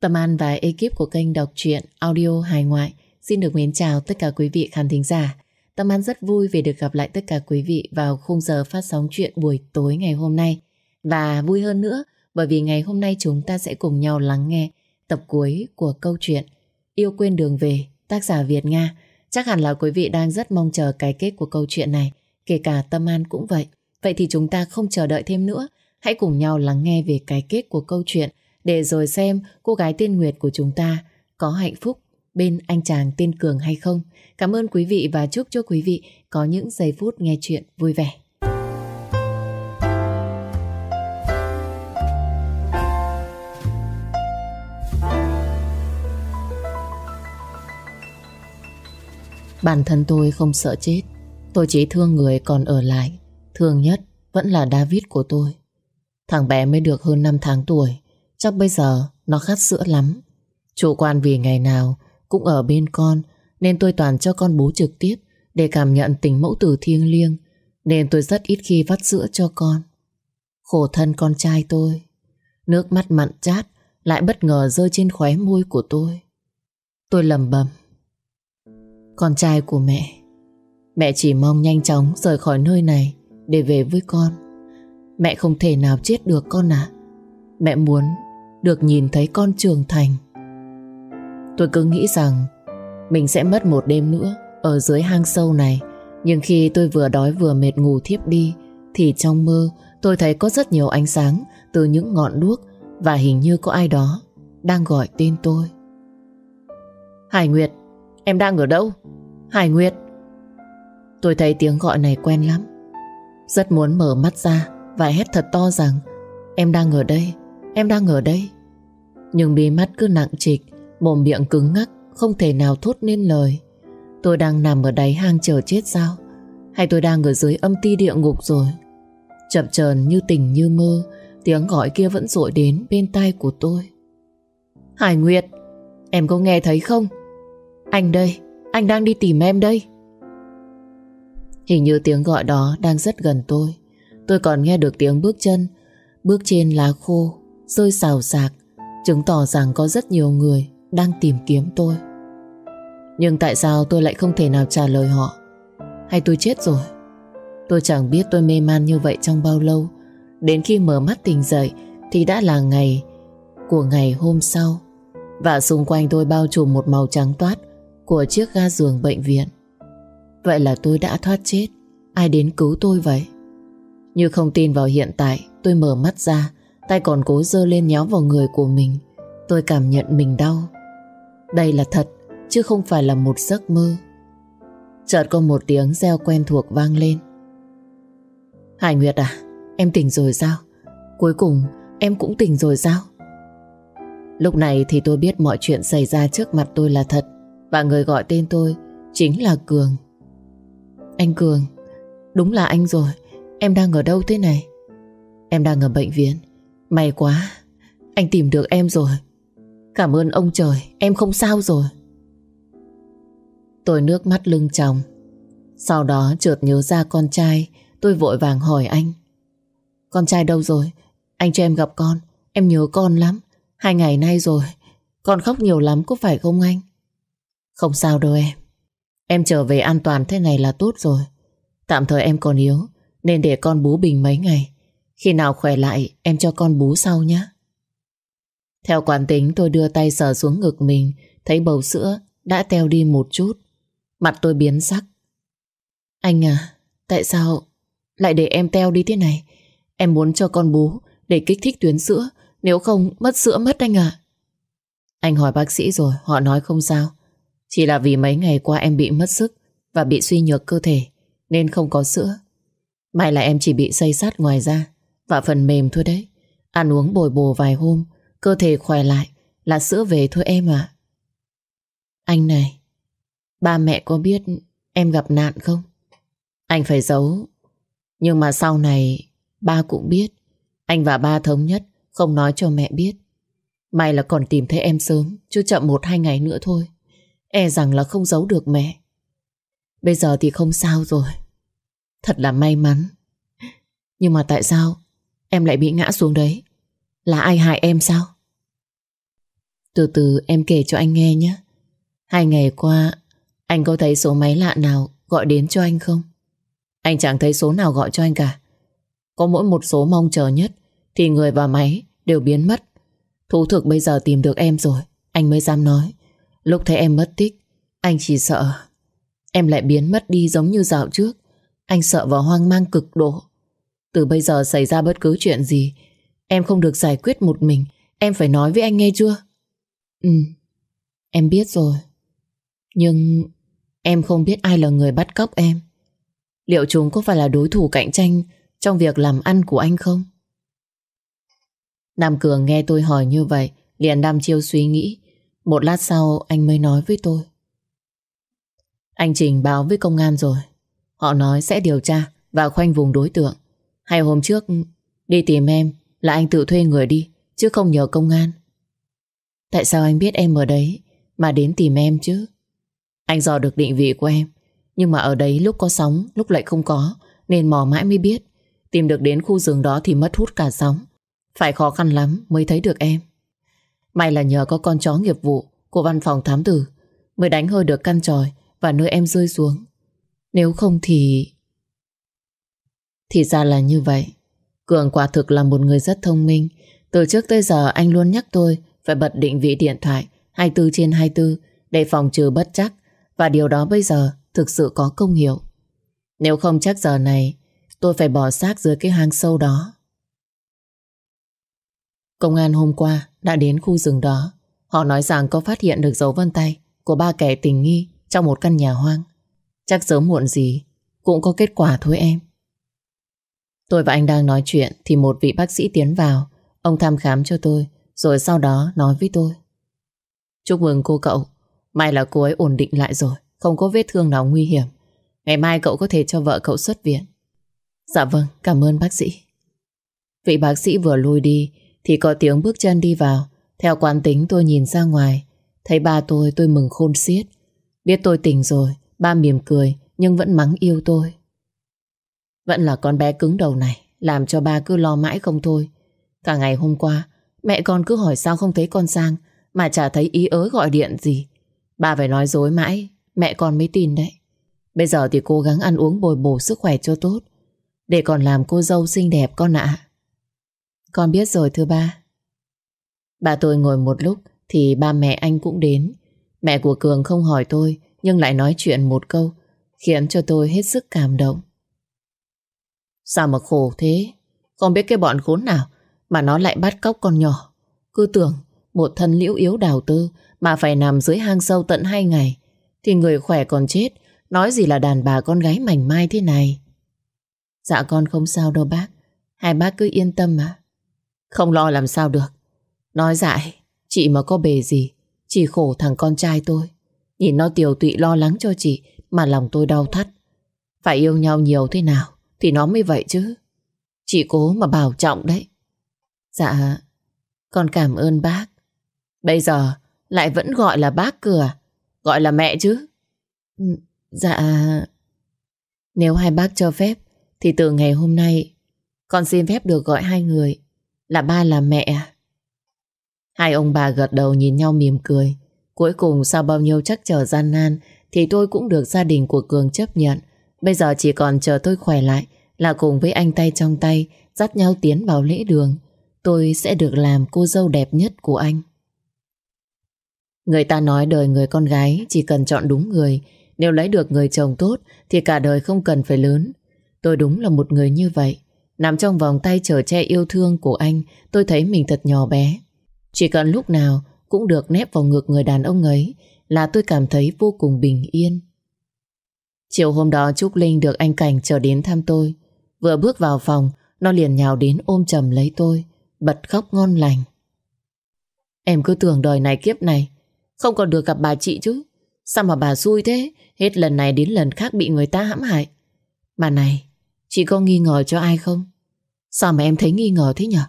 Tâm An và ekip của kênh đọc truyện audio hài ngoại xin được mến chào tất cả quý vị khán thính giả. Tâm An rất vui vì được gặp lại tất cả quý vị vào khung giờ phát sóng chuyện buổi tối ngày hôm nay. Và vui hơn nữa bởi vì ngày hôm nay chúng ta sẽ cùng nhau lắng nghe tập cuối của câu chuyện Yêu quên đường về tác giả Việt Nga. Chắc hẳn là quý vị đang rất mong chờ cái kết của câu chuyện này, kể cả Tâm An cũng vậy. Vậy thì chúng ta không chờ đợi thêm nữa, hãy cùng nhau lắng nghe về cái kết của câu chuyện để rồi xem cô gái tên Nguyệt của chúng ta có hạnh phúc bên anh chàng tên Cường hay không. Cảm ơn quý vị và chúc cho quý vị có những giây phút nghe chuyện vui vẻ. Bản thân tôi không sợ chết Tôi chỉ thương người còn ở lại Thương nhất vẫn là David của tôi Thằng bé mới được hơn 5 tháng tuổi Chắc bây giờ nó khát sữa lắm. Chủ quan vì ngày nào Cũng ở bên con, Nên tôi toàn cho con bú trực tiếp Để cảm nhận tình mẫu tử thiêng liêng, Nên tôi rất ít khi vắt sữa cho con. Khổ thân con trai tôi, Nước mắt mặn chát Lại bất ngờ rơi trên khóe môi của tôi. Tôi lầm bầm Con trai của mẹ Mẹ chỉ mong nhanh chóng rời khỏi nơi này Để về với con. Mẹ không thể nào chết được con à Mẹ muốn được nhìn thấy con trưởng thành. Tôi cứ nghĩ rằng Mình sẽ mất một đêm nữa Ở dưới hang sâu này, Nhưng khi tôi vừa đói vừa mệt ngủ thiếp đi, Thì trong mơ tôi thấy có rất nhiều ánh sáng Từ những ngọn đuốc Và hình như có ai đó Đang gọi tên tôi. Hải Nguyệt, Em đang ở đâu? Hải Nguyệt. Tôi thấy tiếng gọi này quen lắm. Rất muốn mở mắt ra Và hét thật to rằng, Em đang ở đây Em đang ở đây. Nhưng bí mắt cứ nặng trịch, Mồm miệng cứng ngắc, Không thể nào thốt nên lời. Tôi đang nằm ở đáy hang chờ chết sao? Hay tôi đang ở dưới âm ti địa ngục rồi? Chậm chờn như tình như mơ, Tiếng gọi kia vẫn dội đến bên tai của tôi. Hải Nguyệt, Em có nghe thấy không? Anh đây, Anh đang đi tìm em đây. Hình như tiếng gọi đó đang rất gần tôi. Tôi còn nghe được tiếng bước chân, Bước trên lá khô Rơi xào xạc, Chứng tỏ rằng có rất nhiều người Đang tìm kiếm tôi. Nhưng tại sao tôi lại không thể nào trả lời họ? Hay tôi chết rồi? Tôi chẳng biết tôi mê man như vậy trong bao lâu. Đến khi mở mắt tỉnh dậy Thì đã là ngày Của ngày hôm sau. Và xung quanh tôi bao trùm một màu trắng toát Của chiếc ga giường bệnh viện. Vậy là tôi đã thoát chết. Ai đến cứu tôi vậy? Như không tin vào hiện tại, Tôi mở mắt ra Tay còn cố dơ lên nhéo vào người của mình. Tôi cảm nhận mình đau. Đây là thật, Chứ không phải là một giấc mơ. Chợt có một tiếng reo quen thuộc vang lên. Hải Nguyệt à Em tỉnh rồi sao? Cuối cùng, em cũng tỉnh rồi sao? Lúc này thì tôi biết mọi chuyện xảy ra trước mặt tôi là thật. Và người gọi tên tôi Chính là Cường. Anh Cường, Đúng là anh rồi. Em đang ở đâu thế này? Em đang ở bệnh viện. May quá, Anh tìm được em rồi. Cảm ơn ông trời, Em không sao rồi. Tôi nước mắt lưng tròng. Sau đó chợt nhớ ra con trai, Tôi vội vàng hỏi anh. Con trai đâu rồi? Anh cho em gặp con, Em nhớ con lắm. Hai ngày nay rồi, Con khóc nhiều lắm có phải không anh? Không sao đâu em. Em trở về an toàn thế này là tốt rồi. Tạm thời em còn yếu, Nên để con bú bình mấy ngày. Khi nào khỏe lại, em cho con bú sau nhé. Theo quán tính, tôi đưa tay sờ xuống ngực mình, Thấy bầu sữa đã teo đi một chút. Mặt tôi biến sắc. Anh à Tại sao lại để em teo đi thế này? Em muốn cho con bú Để kích thích tuyến sữa, Nếu không mất sữa mất anh à. Anh hỏi bác sĩ rồi, Họ nói không sao. Chỉ là vì mấy ngày qua em bị mất sức Và bị suy nhược cơ thể, nên không có sữa. May là em chỉ bị xây sát ngoài da và phần mềm thôi đấy. Ăn uống bồi bồ vài hôm, cơ thể khỏe lại là sữa về thôi em ạ. Anh này, ba mẹ có biết em gặp nạn không? Anh phải giấu. Nhưng mà sau này ba cũng biết. Anh và ba thống nhất không nói cho mẹ biết. May là còn tìm thấy em sớm, chứ chậm một hai ngày nữa thôi. E rằng là không giấu được mẹ. Bây giờ thì không sao rồi Thật là may mắn Nhưng mà tại sao Em lại bị ngã xuống đấy Là ai hại em sao Từ từ em kể cho anh nghe nhé. Hai ngày qua, anh có thấy số máy lạ nào gọi đến cho anh không? Anh chẳng thấy số nào gọi cho anh cả. Có mỗi một số mong chờ nhất thì người và máy đều biến mất. Thú thực bây giờ tìm được em rồi, anh mới dám nói. Lúc thấy em mất tích, anh chỉ sợ em lại biến mất đi giống như dạo trước. Anh sợ và hoang mang cực độ. Từ bây giờ xảy ra bất cứ chuyện gì, em không được giải quyết một mình. Em phải nói với anh nghe chưa? Ừ, em biết rồi. Nhưng em không biết ai là người bắt cóc em. Liệu chúng có phải là đối thủ cạnh tranh trong việc làm ăn của anh không? Nam Cường nghe tôi hỏi như vậy, liền đăm chiêu suy nghĩ. Một lát sau anh mới nói với tôi. Anh trình báo với công an rồi. Họ nói sẽ điều tra và khoanh vùng đối tượng. Hay hôm trước đi tìm em là anh tự thuê người đi, chứ không nhờ công an. Tại sao anh biết em ở đấy mà đến tìm em chứ? Anh dò được định vị của em, nhưng mà ở đấy lúc có sóng, lúc lại không có, nên mò mãi mới biết. Tìm được đến khu rừng đó thì mất hút cả sóng. Phải khó khăn lắm mới thấy được em. May là nhờ có con chó nghiệp vụ của văn phòng thám tử mới đánh hơi được căn tròi và nơi em rơi xuống. Nếu không thì... Thì ra là như vậy. Cường quả thực là một người rất thông minh. Từ trước tới giờ anh luôn nhắc tôi phải bật định vị điện thoại 24 trên 24 để phòng trừ bất chắc và điều đó bây giờ thực sự có công hiệu. Nếu không chắc giờ này, tôi phải bỏ xác dưới cái hang sâu đó. Công an hôm qua đã đến khu rừng đó. Họ nói rằng có phát hiện được dấu vân tay của ba kẻ tình nghi trong một căn nhà hoang. Chắc sớm muộn gì cũng có kết quả thôi em. Tôi và anh đang nói chuyện thì một vị bác sĩ tiến vào. Ông thăm khám cho tôi rồi sau đó nói với tôi. Chúc mừng cô cậu. May là cô ấy ổn định lại rồi. Không có vết thương nào nguy hiểm. Ngày mai cậu có thể cho vợ cậu xuất viện. Dạ vâng, cảm ơn bác sĩ. Vị bác sĩ vừa lui đi thì có tiếng bước chân đi vào. Theo quán tính tôi nhìn ra ngoài. Thấy ba tôi tôi mừng khôn xiết. Biết tôi tỉnh rồi, ba mỉm cười nhưng vẫn mắng yêu tôi. Vẫn là con bé cứng đầu này, làm cho ba cứ lo mãi không thôi. Cả ngày hôm qua, mẹ con cứ hỏi sao không thấy con sang, mà chả thấy ý ớ gọi điện gì. Ba phải nói dối mãi, mẹ con mới tin đấy. Bây giờ thì cố gắng ăn uống bồi bổ sức khỏe cho tốt, để còn làm cô dâu xinh đẹp con ạ. Con biết rồi thưa ba. Bà tôi ngồi một lúc thì ba mẹ anh cũng đến. Mẹ của Cường không hỏi tôi nhưng lại nói chuyện một câu khiến cho tôi hết sức cảm động. Sao mà khổ thế? Không biết cái bọn khốn nào mà nó lại bắt cóc con nhỏ. Cứ tưởng một thân liễu yếu đào tư mà phải nằm dưới hang sâu tận hai ngày thì người khỏe còn chết nói gì là đàn bà con gái mảnh mai thế này. Dạ con không sao đâu bác. Hai bác cứ yên tâm mà. Không lo làm sao được. Nói dại, chị mà có bề gì, chỉ khổ thằng con trai tôi. Nhìn nó tiểu tụy lo lắng cho chị mà lòng tôi đau thắt. Phải yêu nhau nhiều thế nào thì nó mới vậy chứ. Chị cố mà bảo trọng đấy. Dạ, con cảm ơn bác. Bây giờ lại vẫn gọi là bác cửa, à? gọi là mẹ chứ. Ừ, dạ, nếu hai bác cho phép thì từ ngày hôm nay con xin phép được gọi hai người là ba là mẹ? À? Hai ông bà gật đầu nhìn nhau mỉm cười. Cuối cùng sau bao nhiêu chắc trở gian nan thì tôi cũng được gia đình của Cường chấp nhận. Bây giờ chỉ còn chờ tôi khỏe lại, là cùng với anh tay trong tay, dắt nhau tiến vào lễ đường. Tôi sẽ được làm cô dâu đẹp nhất của anh. Người ta nói đời người con gái chỉ cần chọn đúng người. Nếu lấy được người chồng tốt, thì cả đời không cần phải lớn. Tôi đúng là một người như vậy. Nằm trong vòng tay chở che yêu thương của anh, Tôi thấy mình thật nhỏ bé Chỉ cần lúc nào cũng được nép vào ngực người đàn ông ấy, Là tôi cảm thấy vô cùng bình yên Chiều hôm đó Trúc Linh được anh Cảnh chờ đến thăm tôi. Vừa bước vào phòng, Nó liền nhào đến ôm chầm lấy tôi, Bật khóc ngon lành. Em cứ tưởng đời này kiếp này, Không còn được gặp bà chị chứ. Sao mà bà xui thế? Hết lần này đến lần khác bị người ta hãm hại. Mà này, Chị có nghi ngờ cho ai không? Sao mà em thấy nghi ngờ thế nhở?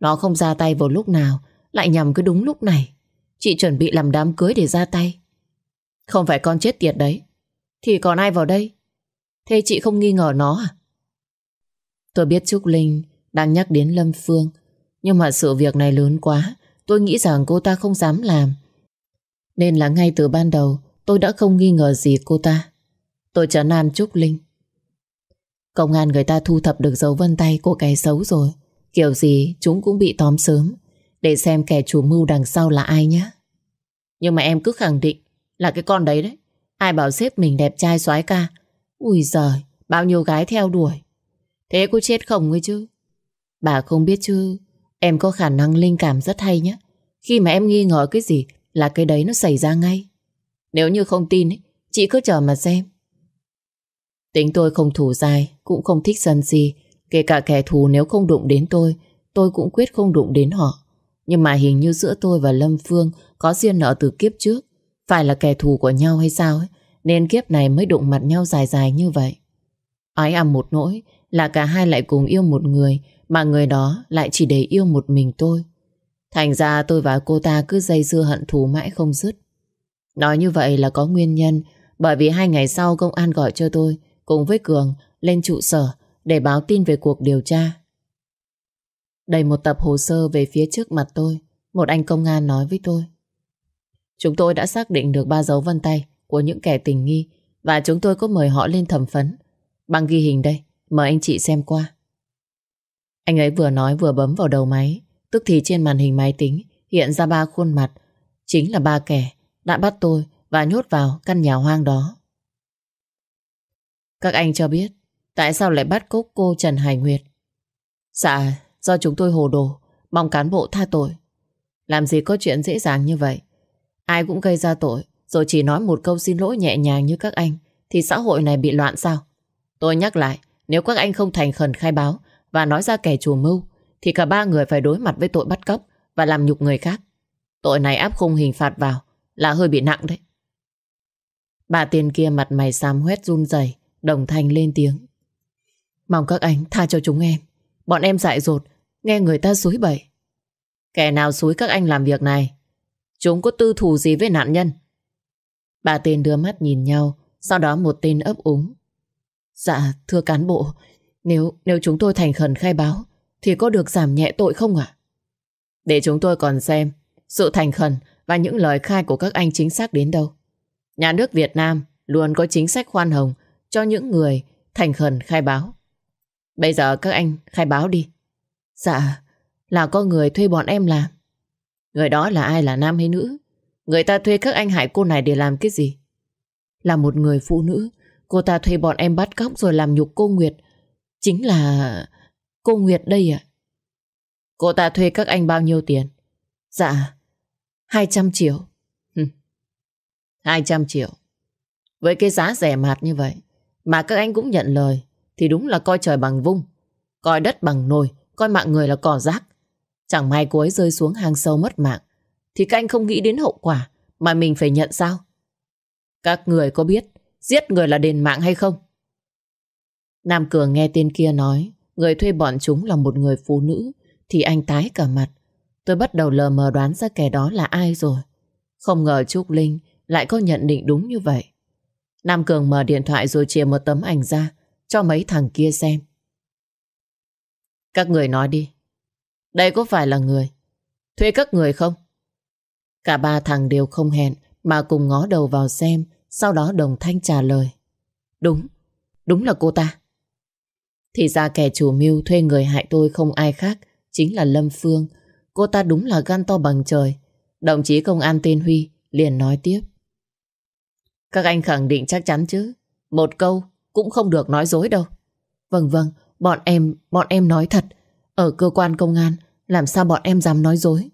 Nó không ra tay vào lúc nào, Lại nhằm cứ đúng lúc này. Chị chuẩn bị làm đám cưới để ra tay. Không phải con chết tiệt đấy. Thì còn ai vào đây Thế chị không nghi ngờ nó à? Tôi biết Trúc Linh đang nhắc đến Lâm Phương, Nhưng mà sự việc này lớn quá, tôi nghĩ rằng cô ta không dám làm. Nên là ngay từ ban đầu, tôi đã không nghi ngờ gì cô ta. Tôi trấn an Trúc Linh. Công an người ta thu thập được dấu vân tay của kẻ xấu rồi. Kiểu gì chúng cũng bị tóm sớm. Để xem kẻ chủ mưu đằng sau là ai nhé. Nhưng mà em cứ khẳng định là cái con đấy đấy. Ai bảo xếp mình đẹp trai soái ca. Ui giời, bao nhiêu gái theo đuổi. Thế cô chết không ấy chứ? Bà không biết chứ. Em có khả năng linh cảm rất hay nhé. Khi mà em nghi ngờ cái gì là cái đấy nó xảy ra ngay. Nếu như không tin ấy, chị cứ chờ mà xem. Tính tôi không thủ dài, cũng không thích sân si. Kể cả kẻ thù nếu không đụng đến tôi, tôi cũng quyết không đụng đến họ. Nhưng mà hình như giữa tôi và Lâm Phương có duyên nợ từ kiếp trước. Phải là kẻ thù của nhau hay sao ấy, nên kiếp này mới đụng mặt nhau dài dài như vậy. Ái ầm một nỗi là cả hai lại cùng yêu một người mà người đó lại chỉ để yêu một mình tôi. Thành ra tôi và cô ta cứ dây dưa hận thù mãi không dứt. Nói như vậy là có nguyên nhân bởi vì hai ngày sau công an gọi cho tôi cùng với Cường lên trụ sở để báo tin về cuộc điều tra. Đầy một tập hồ sơ về phía trước mặt tôi, một anh công an nói với tôi. Chúng tôi đã xác định được ba dấu vân tay của những kẻ tình nghi và chúng tôi có mời họ lên thẩm phấn. bằng ghi hình đây, mời anh chị xem qua. Anh ấy vừa nói vừa bấm vào đầu máy, tức thì trên màn hình máy tính hiện ra ba khuôn mặt, chính là ba kẻ đã bắt tôi và nhốt vào căn nhà hoang đó. Các anh cho biết tại sao lại bắt cốc cô Trần Hải Nguyệt? Dạ, do chúng tôi hồ đồ, mong cán bộ tha tội. Làm gì có chuyện dễ dàng như vậy? Ai cũng gây ra tội, rồi chỉ nói một câu xin lỗi nhẹ nhàng như các anh, thì xã hội này bị loạn sao? Tôi nhắc lại, nếu các anh không thành khẩn khai báo và nói ra kẻ chủ mưu, thì cả ba người phải đối mặt với tội bắt cóc và làm nhục người khác. Tội này áp khung hình phạt vào là hơi bị nặng đấy. Bà tiền kia mặt mày xám huét run rẩy, đồng thanh lên tiếng. Mong các anh tha cho chúng em. Bọn em dại dột, nghe người ta xúi bậy. Kẻ nào xúi các anh làm việc này? Chúng có tư thù gì với nạn nhân? ba tên đưa mắt nhìn nhau, sau đó một tên ấp úng. Dạ, thưa cán bộ, nếu nếu chúng tôi thành khẩn khai báo, thì có được giảm nhẹ tội không ạ? Để chúng tôi còn xem sự thành khẩn và những lời khai của các anh chính xác đến đâu. Nhà nước Việt Nam luôn có chính sách khoan hồng cho những người thành khẩn khai báo. Bây giờ các anh khai báo đi. Dạ, là có người thuê bọn em làm. Người đó là ai là nam hay nữ? Người ta thuê các anh hại cô này để làm cái gì? Là một người phụ nữ. Cô ta thuê bọn em bắt cóc rồi làm nhục cô Nguyệt. Chính là cô Nguyệt đây ạ. Cô ta thuê các anh bao nhiêu tiền? Dạ, 200 triệu. 200 triệu. Với cái giá rẻ mạt như vậy mà các anh cũng nhận lời thì đúng là coi trời bằng vung. Coi đất bằng nồi, coi mạng người là cỏ rác. Chẳng may cô ấy rơi xuống hang sâu mất mạng thì các anh không nghĩ đến hậu quả mà mình phải nhận sao? Các người có biết giết người là đền mạng hay không? Nam Cường nghe tên kia nói, người thuê bọn chúng là một người phụ nữ, thì anh tái cả mặt. Tôi bắt đầu lờ mờ đoán ra kẻ đó là ai rồi. Không ngờ Trúc Linh lại có nhận định đúng như vậy. Nam Cường mở điện thoại rồi chia một tấm ảnh ra cho mấy thằng kia xem. Các người nói đi. Đây có phải là người thuê các người không? Cả ba thằng đều không hẹn mà cùng ngó đầu vào xem sau đó đồng thanh trả lời. Đúng, đúng là cô ta. Thì ra kẻ chủ mưu thuê người hại tôi không ai khác chính là Lâm Phương. Cô ta đúng là gan to bằng trời. Đồng chí công an tên Huy liền nói tiếp. Các anh khẳng định chắc chắn chứ. Một câu cũng không được nói dối đâu. Vâng vâng, bọn em, bọn em nói thật. Ở cơ quan công an, làm sao bọn em dám nói dối?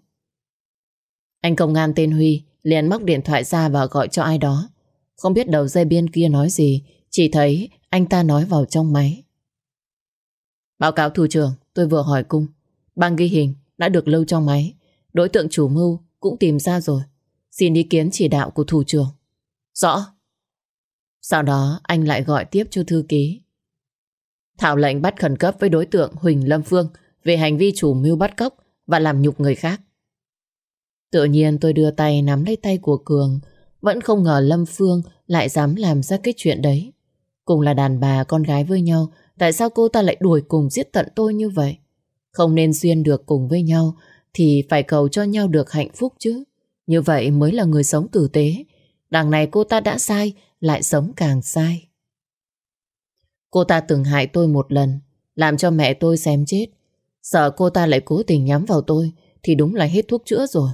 Anh công an tên Huy liền móc điện thoại ra và gọi cho ai đó. Không biết đầu dây bên kia nói gì, chỉ thấy anh ta nói vào trong máy. Báo cáo thủ trưởng, tôi vừa hỏi cung. Băng ghi hình đã được lưu trong máy. Đối tượng chủ mưu cũng tìm ra rồi. Xin ý kiến chỉ đạo của thủ trưởng. Rõ. Sau đó anh lại gọi tiếp cho thư ký. Thảo lệnh bắt khẩn cấp với đối tượng Huỳnh Lâm Phương về hành vi chủ mưu bắt cóc và làm nhục người khác. Tự nhiên tôi đưa tay nắm lấy tay của Cường Vẫn không ngờ Lâm Phương lại dám làm ra cái chuyện đấy Cùng là đàn bà con gái với nhau Tại sao cô ta lại đuổi cùng giết tận tôi như vậy Không nên duyên được cùng với nhau thì phải cầu cho nhau được hạnh phúc chứ. Như vậy mới là người sống tử tế. Đằng này cô ta đã sai, lại sống càng sai. Cô ta từng hại tôi một lần, làm cho mẹ tôi xem chết. Sợ cô ta lại cố tình nhắm vào tôi, thì đúng là hết thuốc chữa rồi.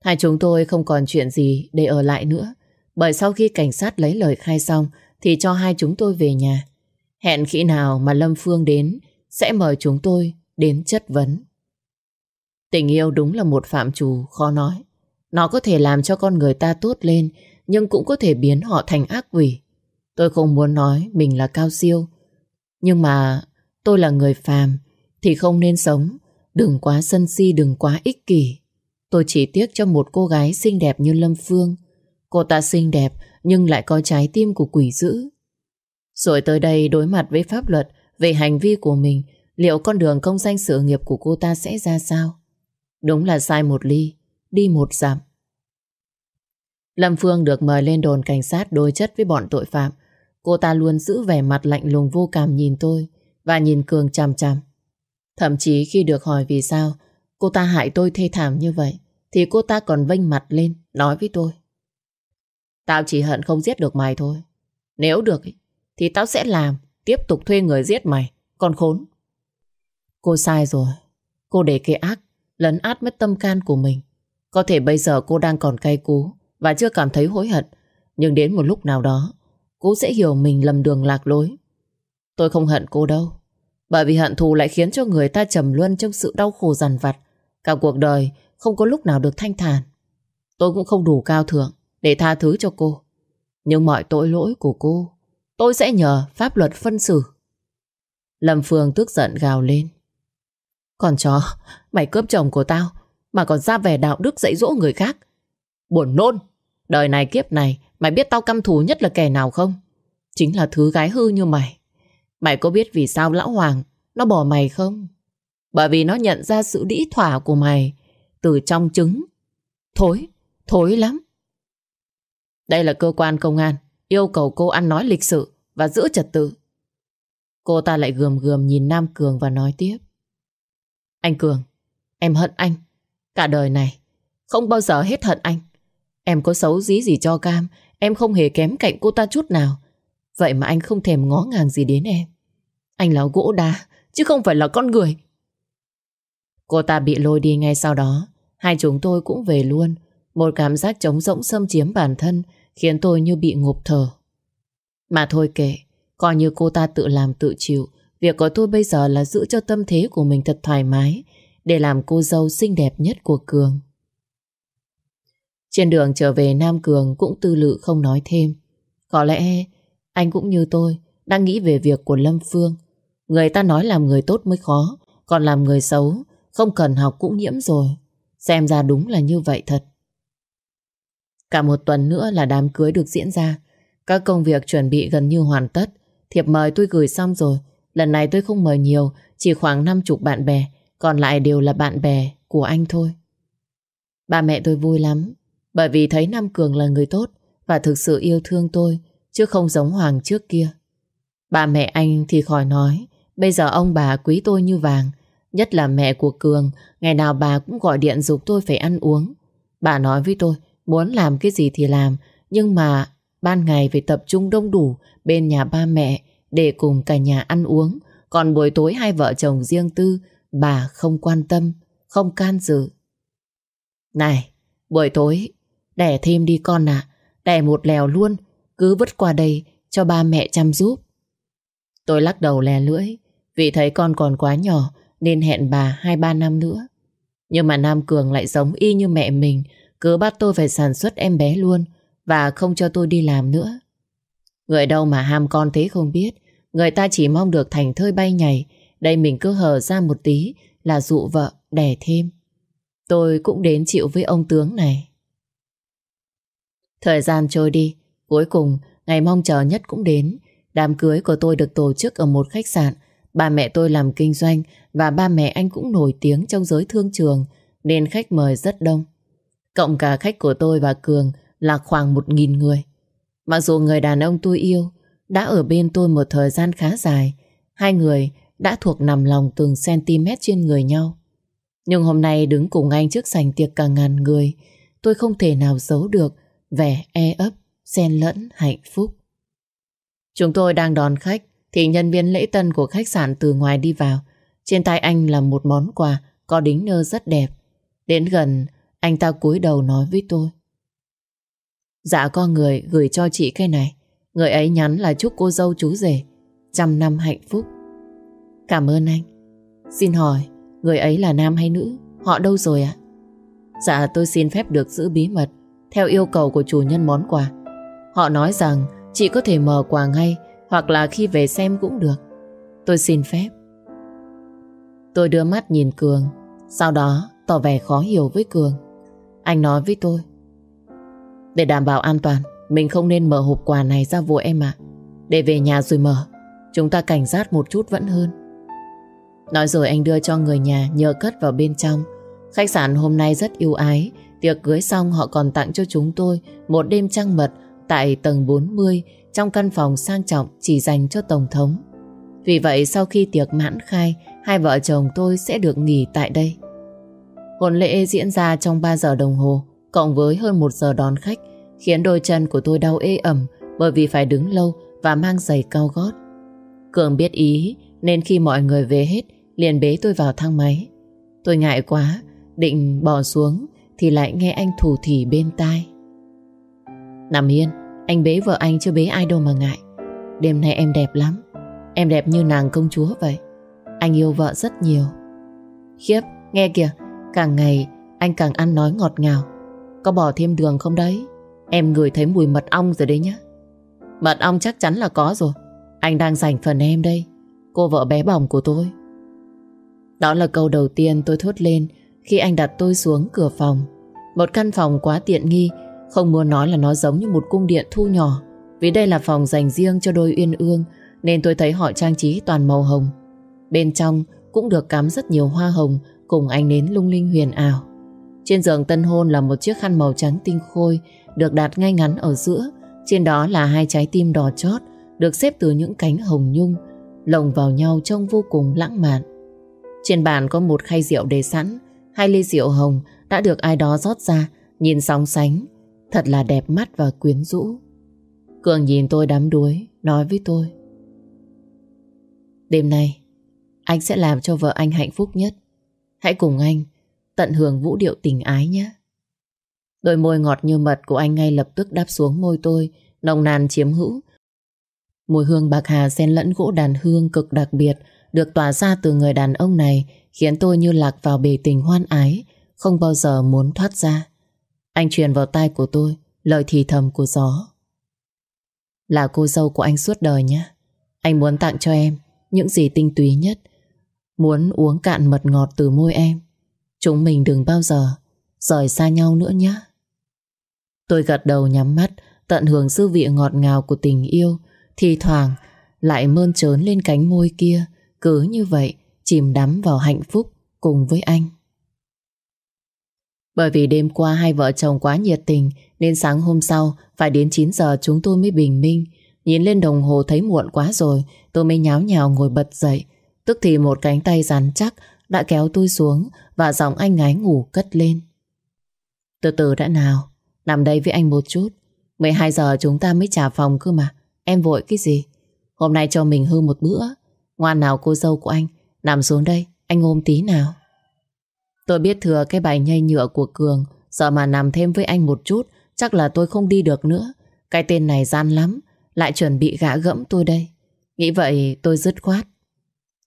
Hai chúng tôi không còn chuyện gì để ở lại nữa, bởi sau khi cảnh sát lấy lời khai xong, thì cho hai chúng tôi về nhà. Hẹn khi nào mà Lâm Phương đến, sẽ mời chúng tôi đến chất vấn. Tình yêu đúng là một phạm trù khó nói. Nó có thể làm cho con người ta tốt lên, nhưng cũng có thể biến họ thành ác quỷ. Tôi không muốn nói mình là cao siêu, nhưng mà tôi là người phàm thì không nên sống. Đừng quá sân si, đừng quá ích kỷ. Tôi chỉ tiếc cho một cô gái xinh đẹp như Lâm Phương. Cô ta xinh đẹp nhưng lại có trái tim của quỷ dữ. Rồi tới đây đối mặt với pháp luật về hành vi của mình, liệu con đường công danh sự nghiệp của cô ta sẽ ra sao? Đúng là sai một ly, đi một dặm. Lâm Phương được mời lên đồn cảnh sát đối chất với bọn tội phạm. Cô ta luôn giữ vẻ mặt lạnh lùng vô cảm nhìn tôi và nhìn Cường chằm chằm. Thậm chí khi được hỏi vì sao cô ta hại tôi thê thảm như vậy thì cô ta còn vênh mặt lên nói với tôi. Tao chỉ hận không giết được mày thôi. Nếu được thì tao sẽ làm tiếp tục thuê người giết mày con khốn. Cô sai rồi. Cô để cái ác lấn át mất tâm can của mình. Có thể bây giờ cô đang còn cay cú và chưa cảm thấy hối hận. Nhưng đến một lúc nào đó, cô sẽ hiểu mình lầm đường lạc lối. Tôi không hận cô đâu. Bởi vì hận thù lại khiến cho người ta trầm luân trong sự đau khổ dằn vặt. Cả cuộc đời không có lúc nào được thanh thản. Tôi cũng không đủ cao thượng để tha thứ cho cô. Nhưng mọi tội lỗi của cô, tôi sẽ nhờ pháp luật phân xử. Lâm Phương tức giận gào lên. Còn chó, mày cướp chồng của tao mà còn ra vẻ đạo đức dạy dỗ người khác. Buồn nôn! Đời này kiếp này, mày biết tao căm thù nhất là kẻ nào không? Chính là thứ gái hư như mày. Mày có biết vì sao lão Hoàng nó bỏ mày không? Bởi vì nó nhận ra sự đĩ thỏa của mày từ trong trứng. Thối, thối lắm. Đây là cơ quan công an, yêu cầu cô ăn nói lịch sự và giữ trật tự. Cô ta lại gườm gườm nhìn Nam Cường và nói tiếp. Anh Cường, em hận anh. Cả đời này, không bao giờ hết hận anh. Em có xấu dí gì cho cam, em không hề kém cạnh cô ta chút nào. Vậy mà anh không thèm ngó ngàng gì đến em. Anh là gỗ đá, chứ không phải là con người. Cô ta bị lôi đi ngay sau đó. Hai chúng tôi cũng về luôn. Một cảm giác trống rỗng xâm chiếm bản thân khiến tôi như bị ngộp thở. Mà thôi kệ, coi như cô ta tự làm tự chịu. Việc của tôi bây giờ là giữ cho tâm thế của mình thật thoải mái để làm cô dâu xinh đẹp nhất của Cường. Trên đường trở về Nam Cường cũng tư lự không nói thêm. Có lẽ anh cũng như tôi đang nghĩ về việc của Lâm Phương. Người ta nói làm người tốt mới khó, còn làm người xấu không cần học cũng nhiễm rồi. Xem ra đúng là như vậy thật. Cả một tuần nữa là đám cưới được diễn ra. Các công việc chuẩn bị gần như hoàn tất. Thiệp mời tôi gửi xong rồi. Lần này tôi không mời nhiều, chỉ khoảng 50 bạn bè, còn lại đều là bạn bè của anh thôi. Ba mẹ tôi vui lắm, bởi vì thấy Nam Cường là người tốt và thực sự yêu thương tôi, chứ không giống Hoàng trước kia. Ba mẹ anh thì khỏi nói, bây giờ ông bà quý tôi như vàng, nhất là mẹ của Cường, ngày nào bà cũng gọi điện dục tôi phải ăn uống. Bà nói với tôi, muốn làm cái gì thì làm, nhưng mà ban ngày phải tập trung đông đủ bên nhà ba mẹ để cùng cả nhà ăn uống, còn buổi tối hai vợ chồng riêng tư, bà không quan tâm, không can dự. Này, buổi tối, đẻ thêm đi con à, đẻ một lèo luôn, cứ vứt qua đây cho ba mẹ chăm giúp. Tôi lắc đầu lè lưỡi, vì thấy con còn quá nhỏ nên hẹn bà hai ba năm nữa. Nhưng mà Nam Cường lại giống y như mẹ mình, cứ bắt tôi phải sản xuất em bé luôn và không cho tôi đi làm nữa. Người đâu mà ham con thế không biết, người ta chỉ mong được thành thơi bay nhảy, đây mình cứ hở ra một tí là dụ vợ đẻ thêm. Tôi cũng đến chịu với ông tướng này. Thời gian trôi đi, cuối cùng ngày mong chờ nhất cũng đến. Đám cưới của tôi được tổ chức ở một khách sạn. Ba mẹ tôi làm kinh doanh và ba mẹ anh cũng nổi tiếng trong giới thương trường nên khách mời rất đông. Cộng cả khách của tôi và Cường là khoảng một nghìn người. Mặc dù người đàn ông tôi yêu đã ở bên tôi một thời gian khá dài, hai người đã thuộc nằm lòng từng cm trên người nhau. Nhưng hôm nay đứng cùng anh trước sảnh tiệc cả ngàn người, tôi không thể nào giấu được vẻ e ấp, xen lẫn hạnh phúc. Chúng tôi đang đón khách, thì nhân viên lễ tân của khách sạn từ ngoài đi vào. Trên tay anh là một món quà có đính nơ rất đẹp. Đến gần, anh ta cúi đầu nói với tôi. Dạ con người gửi cho chị cái này. Người ấy nhắn là chúc cô dâu chú rể trăm năm hạnh phúc. Cảm ơn anh. Xin hỏi, người ấy là nam hay nữ? Họ đâu rồi ạ? Dạ tôi xin phép được giữ bí mật theo yêu cầu của chủ nhân món quà. Họ nói rằng chị có thể mở quà ngay hoặc là khi về xem cũng được. Tôi xin phép. Tôi đưa mắt nhìn Cường, sau đó tỏ vẻ khó hiểu với Cường. Anh nói với tôi. Để đảm bảo an toàn, mình không nên mở hộp quà này ra vội em ạ. Để về nhà rồi mở, chúng ta cảnh giác một chút vẫn hơn. Nói rồi anh đưa cho người nhà nhờ cất vào bên trong. Khách sạn hôm nay rất yêu ái, tiệc cưới xong họ còn tặng cho chúng tôi một đêm trăng mật tại tầng 40 trong căn phòng sang trọng chỉ dành cho Tổng thống. Vì vậy sau khi tiệc mãn khai, hai vợ chồng tôi sẽ được nghỉ tại đây. Hôn lễ diễn ra trong 3 giờ đồng hồ, cộng với hơn 1 giờ đón khách, khiến đôi chân của tôi đau ê ẩm bởi vì phải đứng lâu và mang giày cao gót. Cường biết ý nên khi mọi người về hết liền bế tôi vào thang máy. Tôi ngại quá, định bỏ xuống thì lại nghe anh thủ thỉ bên tai. Nằm yên, anh bế vợ anh chứ bế ai đâu mà ngại. Đêm nay em đẹp lắm, em đẹp như nàng công chúa vậy. Anh yêu vợ rất nhiều. Khiếp, nghe kìa, càng ngày anh càng ăn nói ngọt ngào. Có bỏ thêm đường không đấy? Em ngửi thấy mùi mật ong rồi đấy nhá. Mật ong chắc chắn là có rồi. Anh đang dành phần em đây. Cô vợ bé bỏng của tôi. Đó là câu đầu tiên tôi thốt lên khi anh đặt tôi xuống cửa phòng. Một căn phòng quá tiện nghi, không muốn nói là nó giống như một cung điện thu nhỏ. Vì đây là phòng dành riêng cho đôi uyên ương, nên tôi thấy họ trang trí toàn màu hồng. Bên trong cũng được cắm rất nhiều hoa hồng cùng ánh nến lung linh huyền ảo. Trên giường tân hôn là một chiếc khăn màu trắng tinh khôi được đặt ngay ngắn ở giữa. Trên đó là hai trái tim đỏ chót được xếp từ những cánh hồng nhung lồng vào nhau trông vô cùng lãng mạn. Trên bàn có một khay rượu để sẵn, hai ly rượu hồng đã được ai đó rót ra, nhìn sóng sánh, thật là đẹp mắt và quyến rũ. Cường nhìn tôi đắm đuối, nói với tôi. Đêm nay, anh sẽ làm cho vợ anh hạnh phúc nhất. Hãy cùng anh tận hưởng vũ điệu tình ái nhé. Đôi môi ngọt như mật của anh ngay lập tức đáp xuống môi tôi, nồng nàn chiếm hữu. Mùi hương bạc hà xen lẫn gỗ đàn hương cực đặc biệt được tỏa ra từ người đàn ông này khiến tôi như lạc vào bể tình hoan ái, không bao giờ muốn thoát ra. Anh truyền vào tai của tôi lời thì thầm của gió. Là cô dâu của anh suốt đời nhé. Anh muốn tặng cho em những gì tinh túy nhất. Muốn uống cạn mật ngọt từ môi em. Chúng mình đừng bao giờ rời xa nhau nữa nhé. Tôi gật đầu nhắm mắt, tận hưởng dư vị ngọt ngào của tình yêu, thì thoảng lại mơn trớn lên cánh môi kia, cứ như vậy chìm đắm vào hạnh phúc cùng với anh. Bởi vì đêm qua hai vợ chồng quá nhiệt tình nên sáng hôm sau phải đến 9 giờ chúng tôi mới bình minh. Nhìn lên đồng hồ thấy muộn quá rồi tôi mới nháo nhào ngồi bật dậy. Tức thì một cánh tay rắn chắc đã kéo tôi xuống và giọng anh ngái ngủ cất lên. Từ từ đã nào, nằm đây với anh một chút. 12 giờ chúng ta mới trả phòng cơ mà. Em vội cái gì? Hôm nay cho mình hư một bữa. Ngoan nào cô dâu của anh, nằm xuống đây, anh ôm tí nào. Tôi biết thừa cái bài nhây nhựa của Cường, giờ mà nằm thêm với anh một chút, chắc là tôi không đi được nữa. Cái tên này gian lắm, lại chuẩn bị gã gẫm tôi đây. Nghĩ vậy tôi dứt khoát.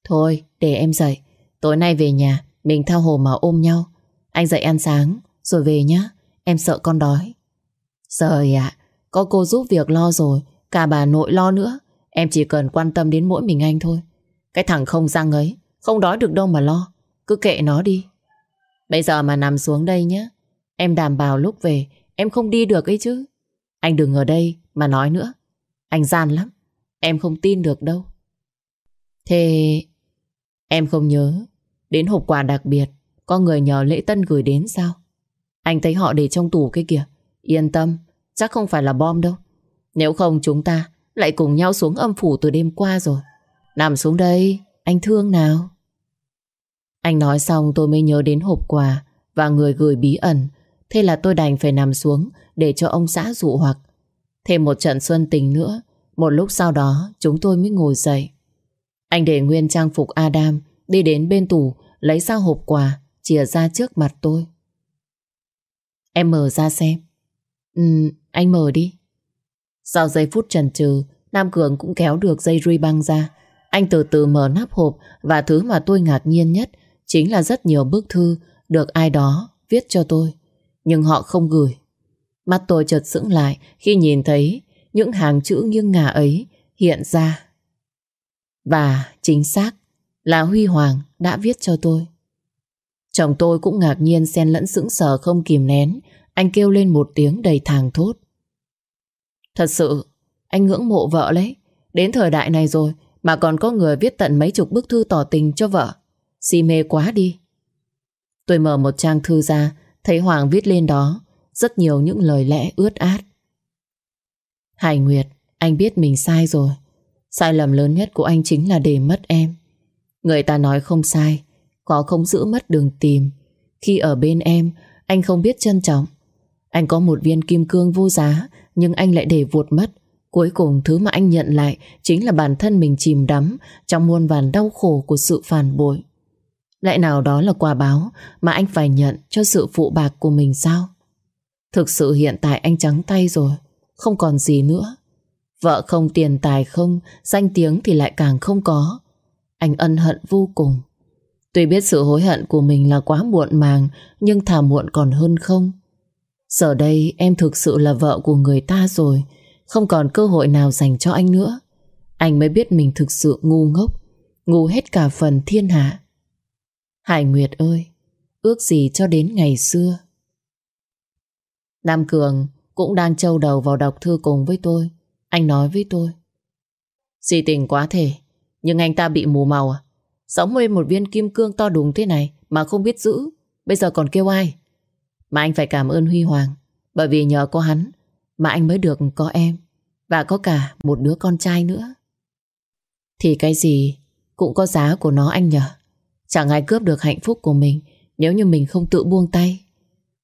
Thôi, để em dậy. Tối nay về nhà, mình thao hồ mà ôm nhau. Anh dậy ăn sáng, rồi về nhá. Em sợ con đói. Trời ạ, có cô giúp việc lo rồi, cả bà nội lo nữa. Em chỉ cần quan tâm đến mỗi mình anh thôi. Cái thằng không răng ấy, không đói được đâu mà lo. Cứ kệ nó đi. Bây giờ mà nằm xuống đây nhé. Em đảm bảo lúc về, em không đi được ấy chứ. Anh đừng ở đây mà nói nữa. Anh gian lắm. Em không tin được đâu. Thế em không nhớ đến hộp quà đặc biệt có người nhờ lễ tân gửi đến sao? Anh thấy họ để trong tủ cái kìa. Yên tâm, chắc không phải là bom đâu. Nếu không chúng ta lại cùng nhau xuống âm phủ từ đêm qua rồi. Nằm xuống đây, anh thương nào. Anh nói xong tôi mới nhớ đến hộp quà và người gửi bí ẩn. Thế là tôi đành phải nằm xuống để cho ông xã dụ hoặc. Thêm một trận xuân tình nữa, một lúc sau đó chúng tôi mới ngồi dậy. Anh để nguyên trang phục Adam đi đến bên tủ lấy ra hộp quà chìa ra trước mặt tôi. Em mở ra xem. Ừ, anh mở đi. Sau giây phút chần chừ, Nam Cường cũng kéo được dây ruy băng ra. Anh từ từ mở nắp hộp và thứ mà tôi ngạc nhiên nhất chính là rất nhiều bức thư được ai đó viết cho tôi. Nhưng họ không gửi. Mắt tôi chợt sững lại khi nhìn thấy những hàng chữ nghiêng ngả ấy hiện ra. Và chính xác là Huy Hoàng đã viết cho tôi. Chồng tôi cũng ngạc nhiên xen lẫn sững sờ không kìm nén. Anh kêu lên một tiếng đầy thàng thốt. Thật sự, anh ngưỡng mộ vợ lấy. Đến thời đại này rồi mà còn có người viết tận mấy chục bức thư tỏ tình cho vợ. Si mê quá đi. Tôi mở một trang thư ra, thấy Hoàng viết lên đó rất nhiều những lời lẽ ướt át. Hải Nguyệt, anh biết mình sai rồi. Sai lầm lớn nhất của anh chính là để mất em. Người ta nói không sai, có không giữ mất đường tìm. Khi ở bên em, anh không biết trân trọng. Anh có một viên kim cương vô giá, nhưng anh lại để vụt mất. Cuối cùng thứ mà anh nhận lại chính là bản thân mình chìm đắm trong muôn vàn đau khổ của sự phản bội. Lại nào đó là quà báo mà anh phải nhận cho sự phụ bạc của mình sao? Thực sự hiện tại anh trắng tay rồi, không còn gì nữa. Vợ không tiền tài không, danh tiếng thì lại càng không có. Anh ân hận vô cùng. Tuy biết sự hối hận của mình là quá muộn màng, nhưng thà muộn còn hơn không. Giờ đây em thực sự là vợ của người ta rồi, không còn cơ hội nào dành cho anh nữa. Anh mới biết mình thực sự ngu ngốc, ngu hết cả phần thiên hạ. Hải Nguyệt ơi, ước gì cho đến ngày xưa. Nam Cường cũng đang trâu đầu vào đọc thư cùng với tôi. Anh nói với tôi. Si tình quá thể, nhưng anh ta bị mù màu à? Sống với một viên kim cương to đùng thế này mà không biết giữ, bây giờ còn kêu ai? Mà anh phải cảm ơn Huy Hoàng, bởi vì nhờ có hắn mà anh mới được có em và có cả một đứa con trai nữa. Thì cái gì cũng có giá của nó anh nhở. Chẳng ai cướp được hạnh phúc của mình nếu như mình không tự buông tay.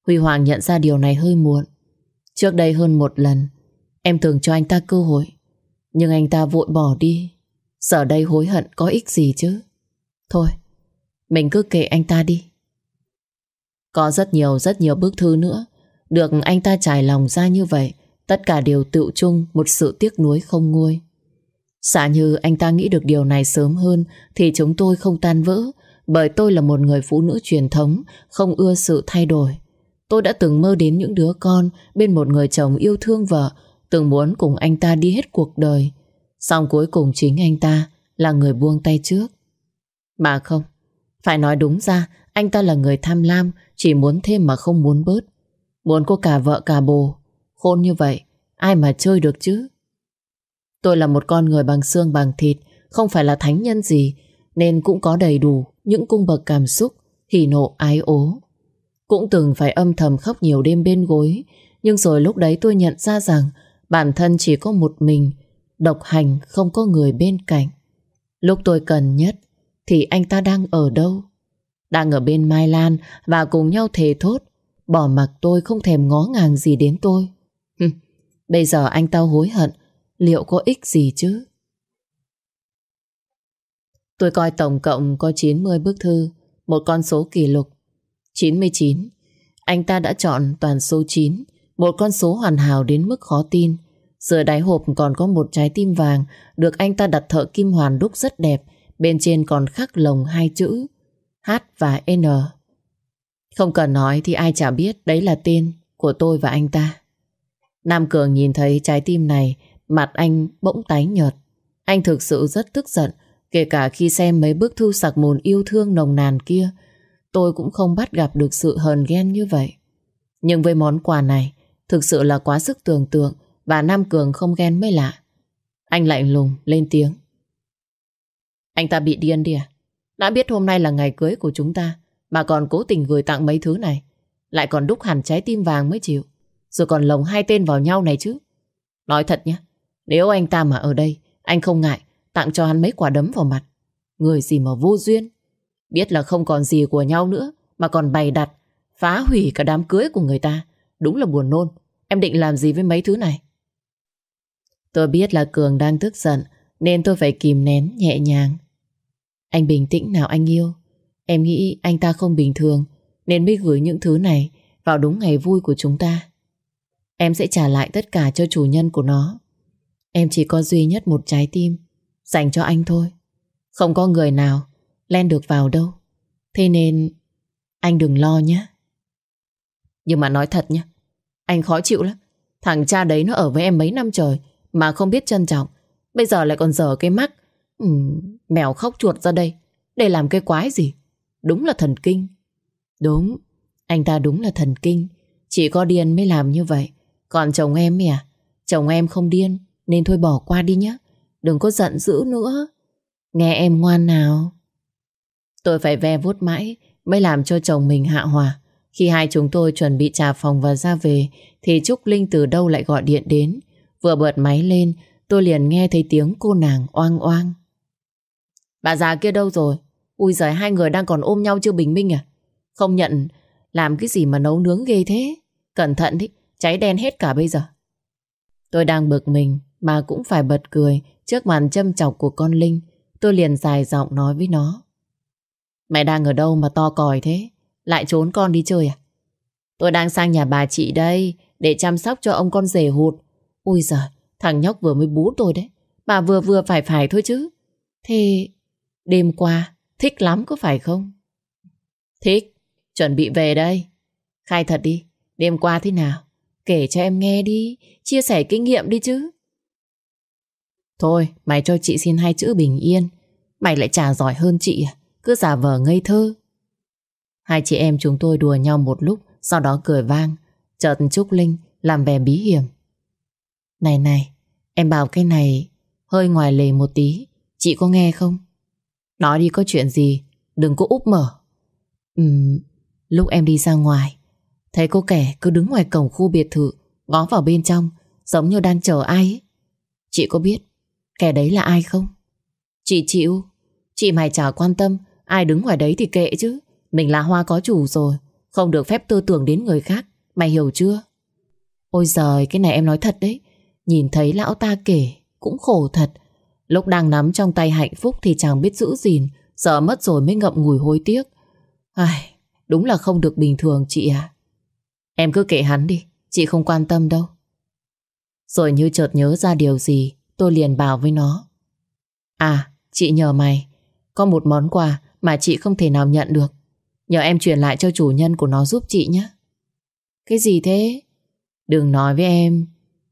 Huy Hoàng nhận ra điều này hơi muộn. Trước đây hơn một lần, em thường cho anh ta cơ hội. Nhưng anh ta vội bỏ đi. Giờ đây hối hận có ích gì chứ. Thôi, mình cứ kệ anh ta đi. Có rất nhiều rất nhiều bức thư nữa. Được anh ta trải lòng ra như vậy, tất cả đều tự chung một sự tiếc nuối không nguôi. Xả như anh ta nghĩ được điều này sớm hơn thì chúng tôi không tan vỡ bởi tôi là một người phụ nữ truyền thống, không ưa sự thay đổi. Tôi đã từng mơ đến những đứa con bên một người chồng yêu thương vợ, từng muốn cùng anh ta đi hết cuộc đời. Xong cuối cùng chính anh ta là người buông tay trước. Mà không, phải nói đúng ra, anh ta là người tham lam, chỉ muốn thêm mà không muốn bớt. Muốn có cả vợ cả bồ. Khôn như vậy, ai mà chơi được chứ? Tôi là một con người bằng xương bằng thịt, không phải là thánh nhân gì, nên cũng có đầy đủ những cung bậc cảm xúc, hỉ nộ ái ố. Cũng từng phải âm thầm khóc nhiều đêm bên gối, nhưng rồi lúc đấy tôi nhận ra rằng bản thân chỉ có một mình, độc hành không có người bên cạnh. Lúc tôi cần nhất thì anh ta đang ở đâu? Đang ở bên Mai Lan và cùng nhau thề thốt, bỏ mặc tôi không thèm ngó ngàng gì đến tôi. Bây giờ anh ta hối hận, liệu có ích gì chứ? Tôi coi tổng cộng có 90 bức thư, một con số kỷ lục. 99. Anh ta đã chọn toàn số 9, một con số hoàn hảo đến mức khó tin. Giữa đáy hộp còn có một trái tim vàng được anh ta đặt thợ kim hoàn đúc rất đẹp, bên trên còn khắc lồng hai chữ H và N. Không cần nói thì ai chả biết đấy là tên của tôi và anh ta. Nam Cường nhìn thấy trái tim này, mặt anh bỗng tái nhợt. Anh thực sự rất tức giận Kể cả khi xem mấy bức thư sặc mồn yêu thương nồng nàn kia, tôi cũng không bắt gặp được sự hờn ghen như vậy. Nhưng với món quà này, thực sự là quá sức tưởng tượng và Nam Cường không ghen mới lạ. Anh lạnh lùng lên tiếng. Anh ta bị điên đi à? Đã biết hôm nay là ngày cưới của chúng ta mà còn cố tình gửi tặng mấy thứ này. Lại còn đúc hẳn trái tim vàng mới chịu. Rồi còn lồng hai tên vào nhau này chứ. Nói thật nhé, nếu anh ta mà ở đây, anh không ngại Tặng cho hắn mấy quả đấm vào mặt. Người gì mà vô duyên. Biết là không còn gì của nhau nữa, Mà còn bày đặt, Phá hủy cả đám cưới của người ta. Đúng là buồn nôn. Em định làm gì với mấy thứ này? Tôi biết là Cường đang tức giận, Nên tôi phải kìm nén nhẹ nhàng. Anh bình tĩnh nào anh yêu. Em nghĩ anh ta không bình thường, Nên mới gửi những thứ này Vào đúng ngày vui của chúng ta. Em sẽ trả lại tất cả cho chủ nhân của nó. Em chỉ có duy nhất một trái tim. Dành cho anh thôi. Không có người nào Len được vào đâu. Thế nên anh đừng lo nhé. Nhưng mà nói thật nhé Anh khó chịu lắm. Thằng cha đấy nó ở với em mấy năm trời Mà không biết trân trọng. Bây giờ lại còn dở cái mắt ừ, Mèo khóc chuột ra đây Để làm cái quái gì? Đúng là thần kinh. Đúng Anh ta đúng là thần kinh. Chỉ có điên mới làm như vậy. Còn chồng em à? Chồng em không điên Nên thôi bỏ qua đi nhé. Đừng có giận dữ nữa. Nghe em ngoan nào. Tôi phải ve vuốt mãi, Mới làm cho chồng mình hạ hòa. Khi hai chúng tôi chuẩn bị trả phòng và ra về, Thì Trúc Linh từ đâu lại gọi điện đến. Vừa bật máy lên, Tôi liền nghe thấy tiếng cô nàng oang oang. Bà già kia đâu rồi? Ui giời, hai người đang còn ôm nhau chưa bình minh à? Không nhận, Làm cái gì mà nấu nướng ghê thế? Cẩn thận đi, Cháy đen hết cả bây giờ. Tôi đang bực mình, Mà cũng phải bật cười. Trước màn châm chọc của con Linh, Tôi liền dài giọng nói với nó. Mẹ đang ở đâu mà to còi thế? Lại trốn con đi chơi à? Tôi đang sang nhà bà chị đây, Để chăm sóc cho ông con rể hụt. Ui giời, Thằng nhóc vừa mới bú tôi đấy. Bà vừa vừa phải phải thôi chứ. Thế đêm qua Thích lắm có phải không? Thích, Chuẩn bị về đây. Khai thật đi, Đêm qua thế nào? Kể cho em nghe đi, Chia sẻ kinh nghiệm đi chứ. Thôi, mày cho chị xin hai chữ bình yên. Mày lại trả giỏi hơn chị à? Cứ giả vờ ngây thơ. Hai chị em chúng tôi đùa nhau một lúc, Sau đó cười vang. Chợt Trúc Linh làm vẻ bí hiểm. Này này, Em bảo cái này hơi ngoài lề một tí. Chị có nghe không? Nói đi có chuyện gì? Đừng có úp mở. Ừm, Lúc em đi ra ngoài, Thấy cô kẻ cứ đứng ngoài cổng khu biệt thự, Ngó vào bên trong, Giống như đang chờ ai ấy. Chị có biết Kẻ đấy là ai không? Chị chịu Chị mày chả quan tâm Ai đứng ngoài đấy thì kệ chứ. Mình là hoa có chủ rồi Không được phép tư tưởng đến người khác. Mày hiểu chưa? Ôi giời cái này em nói thật đấy. Nhìn thấy lão ta kể Cũng khổ thật. Lúc đang nắm trong tay hạnh phúc Thì chẳng biết giữ gìn Giờ mất rồi mới ngậm ngùi hối tiếc. Ai, Đúng là không được bình thường chị à Em cứ kệ hắn đi Chị không quan tâm đâu. Rồi như chợt nhớ ra điều gì Tôi liền bảo với nó. À chị nhờ mày. Có một món quà mà chị không thể nào nhận được. Nhờ em chuyển lại cho chủ nhân của nó giúp chị nhé. Cái gì thế? Đừng nói với em,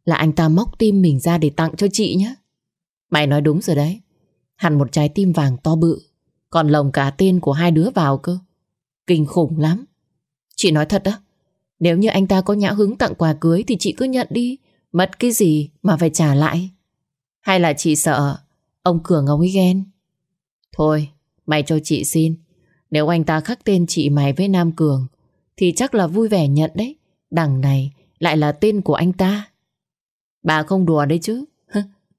Là anh ta móc tim mình ra để tặng cho chị nhé. Mày nói đúng rồi đấy. Hẳn một trái tim vàng to bự, Còn lồng cả tên của hai đứa vào cơ. Kinh khủng lắm. Chị nói thật á, Nếu như anh ta có nhã hứng tặng quà cưới Thì chị cứ nhận đi, Mất cái gì mà phải trả lại hay là chị sợ? Ông Cường ông ấy ghen. Thôi, mày cho chị xin. Nếu anh ta khắc tên chị mày với Nam Cường, Thì chắc là vui vẻ nhận đấy. Đằng này lại là tên của anh ta. Bà không đùa đấy chứ?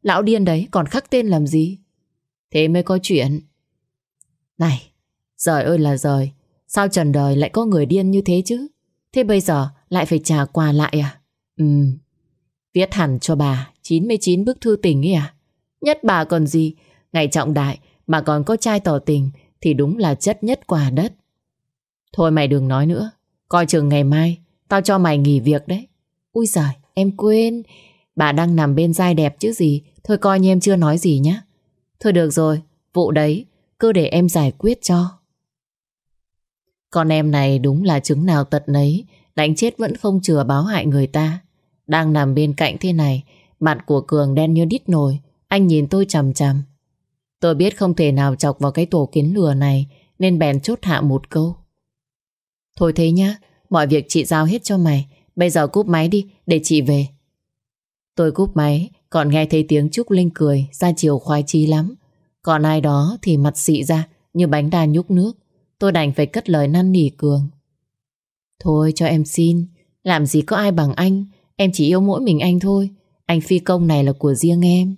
Lão điên đấy, còn khắc tên làm gì? Thế mới có chuyện. Này, Giời ơi là giời, Sao trần đời lại có người điên như thế chứ? Thế bây giờ lại phải trả quà lại à? Ừ Viết hẳn cho bà. 99 bức thư tình ấy à? Nhất bà còn gì? Ngày trọng đại mà còn có trai tỏ tình thì đúng là chất nhất quả đất. Thôi mày đừng nói nữa. Coi chừng ngày mai tao cho mày nghỉ việc đấy. Ui giời, em quên. Bà đang nằm bên dai đẹp chứ gì. Thôi coi như em chưa nói gì nhá. Thôi được rồi, vụ đấy cứ để em giải quyết cho. Con em này đúng là chứng nào tật nấy, đánh chết vẫn không chừa báo hại người ta. Đang nằm bên cạnh thế này Mặt của Cường đen như đít nồi. Anh nhìn tôi chầm chầm Tôi biết không thể nào chọc vào cái tổ kiến lừa này, Nên bèn chốt hạ một câu. Thôi thế nhá, Mọi việc chị giao hết cho mày. Bây giờ cúp máy đi, để chị về. Tôi cúp máy, Còn nghe thấy tiếng Trúc Linh cười, Ra chiều khoái chí lắm. Còn ai đó thì mặt xị ra, Như bánh đa nhúc nước. Tôi đành phải cất lời năn nỉ Cường. Thôi cho em xin, Làm gì có ai bằng anh. Em chỉ yêu mỗi mình anh thôi. Anh phi công này là của riêng em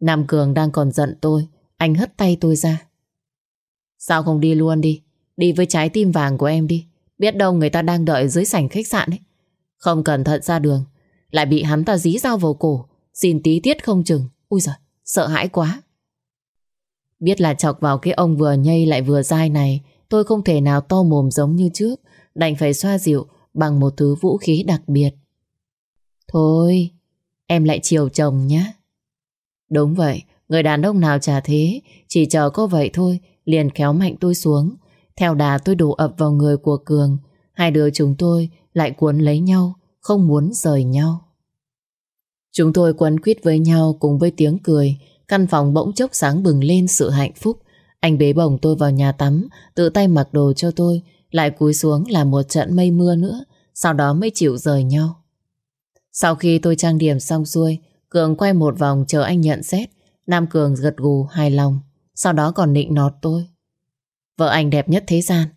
Nam Cường đang còn giận tôi Anh hất tay tôi ra Sao không đi luôn đi? Đi với trái tim vàng của em đi. Biết đâu người ta đang đợi dưới sảnh khách sạn ấy. Không cẩn thận ra đường. Lại bị hắn ta dí dao vào cổ. Xin tí tiết không chừng. Ui giời, sợ hãi quá. Biết là chọc vào cái ông vừa nhây lại vừa dai này. Tôi không thể nào to mồm giống như trước. Đành phải xoa dịu bằng một thứ vũ khí đặc biệt. Thôi, em lại chiều chồng nhé. Đúng vậy, người đàn ông nào chả thế, chỉ chờ có vậy thôi, liền kéo mạnh tôi xuống. Theo đà tôi đổ ập vào người của Cường, hai đứa chúng tôi lại cuốn lấy nhau, không muốn rời nhau. Chúng tôi quấn quýt với nhau cùng với tiếng cười, căn phòng bỗng chốc sáng bừng lên sự hạnh phúc. Anh bế bồng tôi vào nhà tắm, tự tay mặc đồ cho tôi, lại cúi xuống là một trận mây mưa nữa, sau đó mới chịu rời nhau. Sau khi tôi trang điểm xong xuôi, Cường quay một vòng chờ anh nhận xét. Nam Cường gật gù hài lòng, sau đó còn nịnh nọt tôi. Vợ anh đẹp nhất thế gian.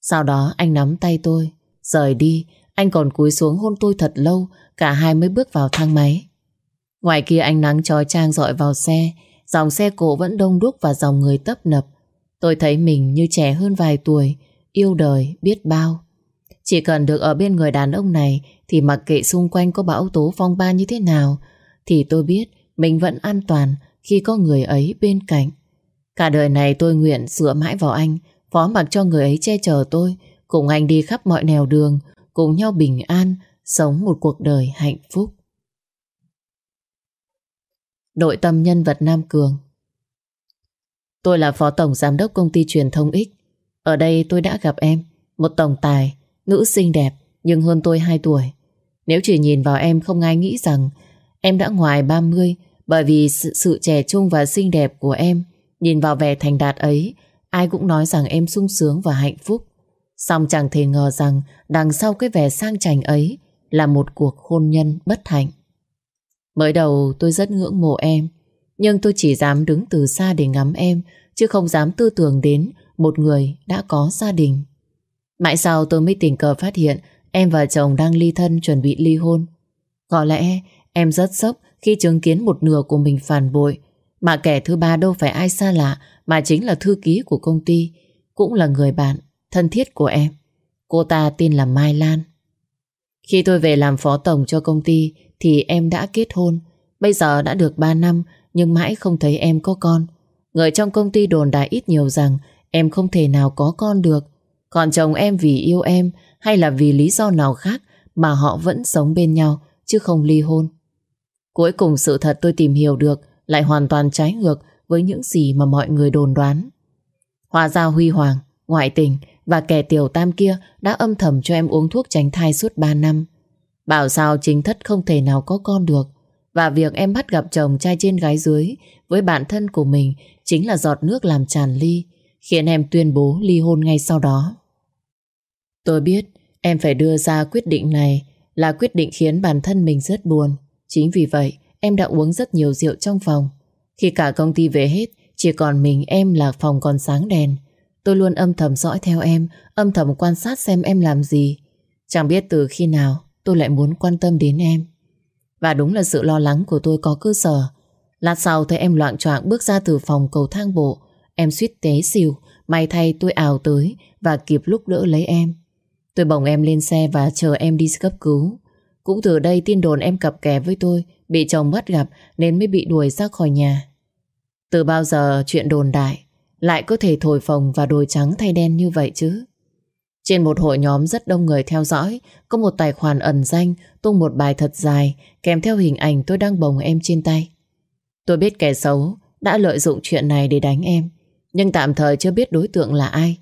Sau đó anh nắm tay tôi, rời đi, anh còn cúi xuống hôn tôi thật lâu, cả hai mới bước vào thang máy. Ngoài kia ánh nắng trói trang dọi vào xe, dòng xe cổ vẫn đông đúc và dòng người tấp nập. Tôi thấy mình như trẻ hơn vài tuổi, yêu đời biết bao. Chỉ cần được ở bên người đàn ông này thì mặc kệ xung quanh có bão tố phong ba như thế nào thì tôi biết mình vẫn an toàn khi có người ấy bên cạnh. Cả đời này tôi nguyện dựa mãi vào anh, phó mặc cho người ấy che chở tôi, cùng anh đi khắp mọi nẻo đường, cùng nhau bình an, sống một cuộc đời hạnh phúc. Đội tâm nhân vật Nam Cường Tôi là phó tổng giám đốc công ty truyền thông X. Ở đây tôi đã gặp em, một tổng tài, nữ xinh đẹp nhưng hơn tôi 2 tuổi. Nếu chỉ nhìn vào em không ai nghĩ rằng em đã ngoài 30 bởi vì sự, sự trẻ trung và xinh đẹp của em nhìn vào vẻ thành đạt ấy ai cũng nói rằng em sung sướng và hạnh phúc. Xong chẳng thể ngờ rằng đằng sau cái vẻ sang chảnh ấy là một cuộc hôn nhân bất hạnh. Mới đầu tôi rất ngưỡng mộ em, nhưng tôi chỉ dám đứng từ xa để ngắm em, chứ không dám tư tưởng đến một người đã có gia đình. Mãi sau tôi mới tình cờ phát hiện em và chồng đang ly thân chuẩn bị ly hôn. Có lẽ em rất sốc khi chứng kiến một nửa của mình phản bội, mà kẻ thứ ba đâu phải ai xa lạ mà chính là thư ký của công ty, cũng là người bạn thân thiết của em. Cô ta tên là Mai Lan. Khi tôi về làm phó tổng cho công ty thì em đã kết hôn. Bây giờ đã được 3 năm nhưng mãi không thấy em có con. Người trong công ty đồn đại ít nhiều rằng em không thể nào có con được. Còn chồng em vì yêu em hay là vì lý do nào khác mà họ vẫn sống bên nhau chứ không ly hôn. Cuối cùng sự thật tôi tìm hiểu được lại hoàn toàn trái ngược với những gì mà mọi người đồn đoán. Hóa ra Huy Hoàng, ngoại tình và kẻ tiểu tam kia đã âm thầm cho em uống thuốc tránh thai suốt 3 năm. Bảo sao chính thất không thể nào có con được và việc em bắt gặp chồng trai trên gái dưới với bạn thân của mình chính là giọt nước làm tràn ly khiến em tuyên bố ly hôn ngay sau đó. Tôi biết em phải đưa ra quyết định này là quyết định khiến bản thân mình rất buồn. Chính vì vậy, em đã uống rất nhiều rượu trong phòng. Khi cả công ty về hết, chỉ còn mình em là phòng còn sáng đèn. Tôi luôn âm thầm dõi theo em, âm thầm quan sát xem em làm gì. Chẳng biết từ khi nào tôi lại muốn quan tâm đến em. Và đúng là sự lo lắng của tôi có cơ sở. Lát sau thấy em loạn choạng bước ra từ phòng cầu thang bộ. Em suýt té xỉu, may thay tôi ảo tới và kịp lúc đỡ lấy em. Tôi bồng em lên xe và chờ em đi cấp cứu. Cũng từ đây tin đồn em cặp kè với tôi, bị chồng bắt gặp nên mới bị đuổi ra khỏi nhà. Từ bao giờ chuyện đồn đại lại có thể thổi phồng và đồi trắng thay đen như vậy chứ? Trên một hội nhóm rất đông người theo dõi, có một tài khoản ẩn danh tung một bài thật dài kèm theo hình ảnh tôi đang bồng em trên tay. Tôi biết kẻ xấu đã lợi dụng chuyện này để đánh em, nhưng tạm thời chưa biết đối tượng là ai.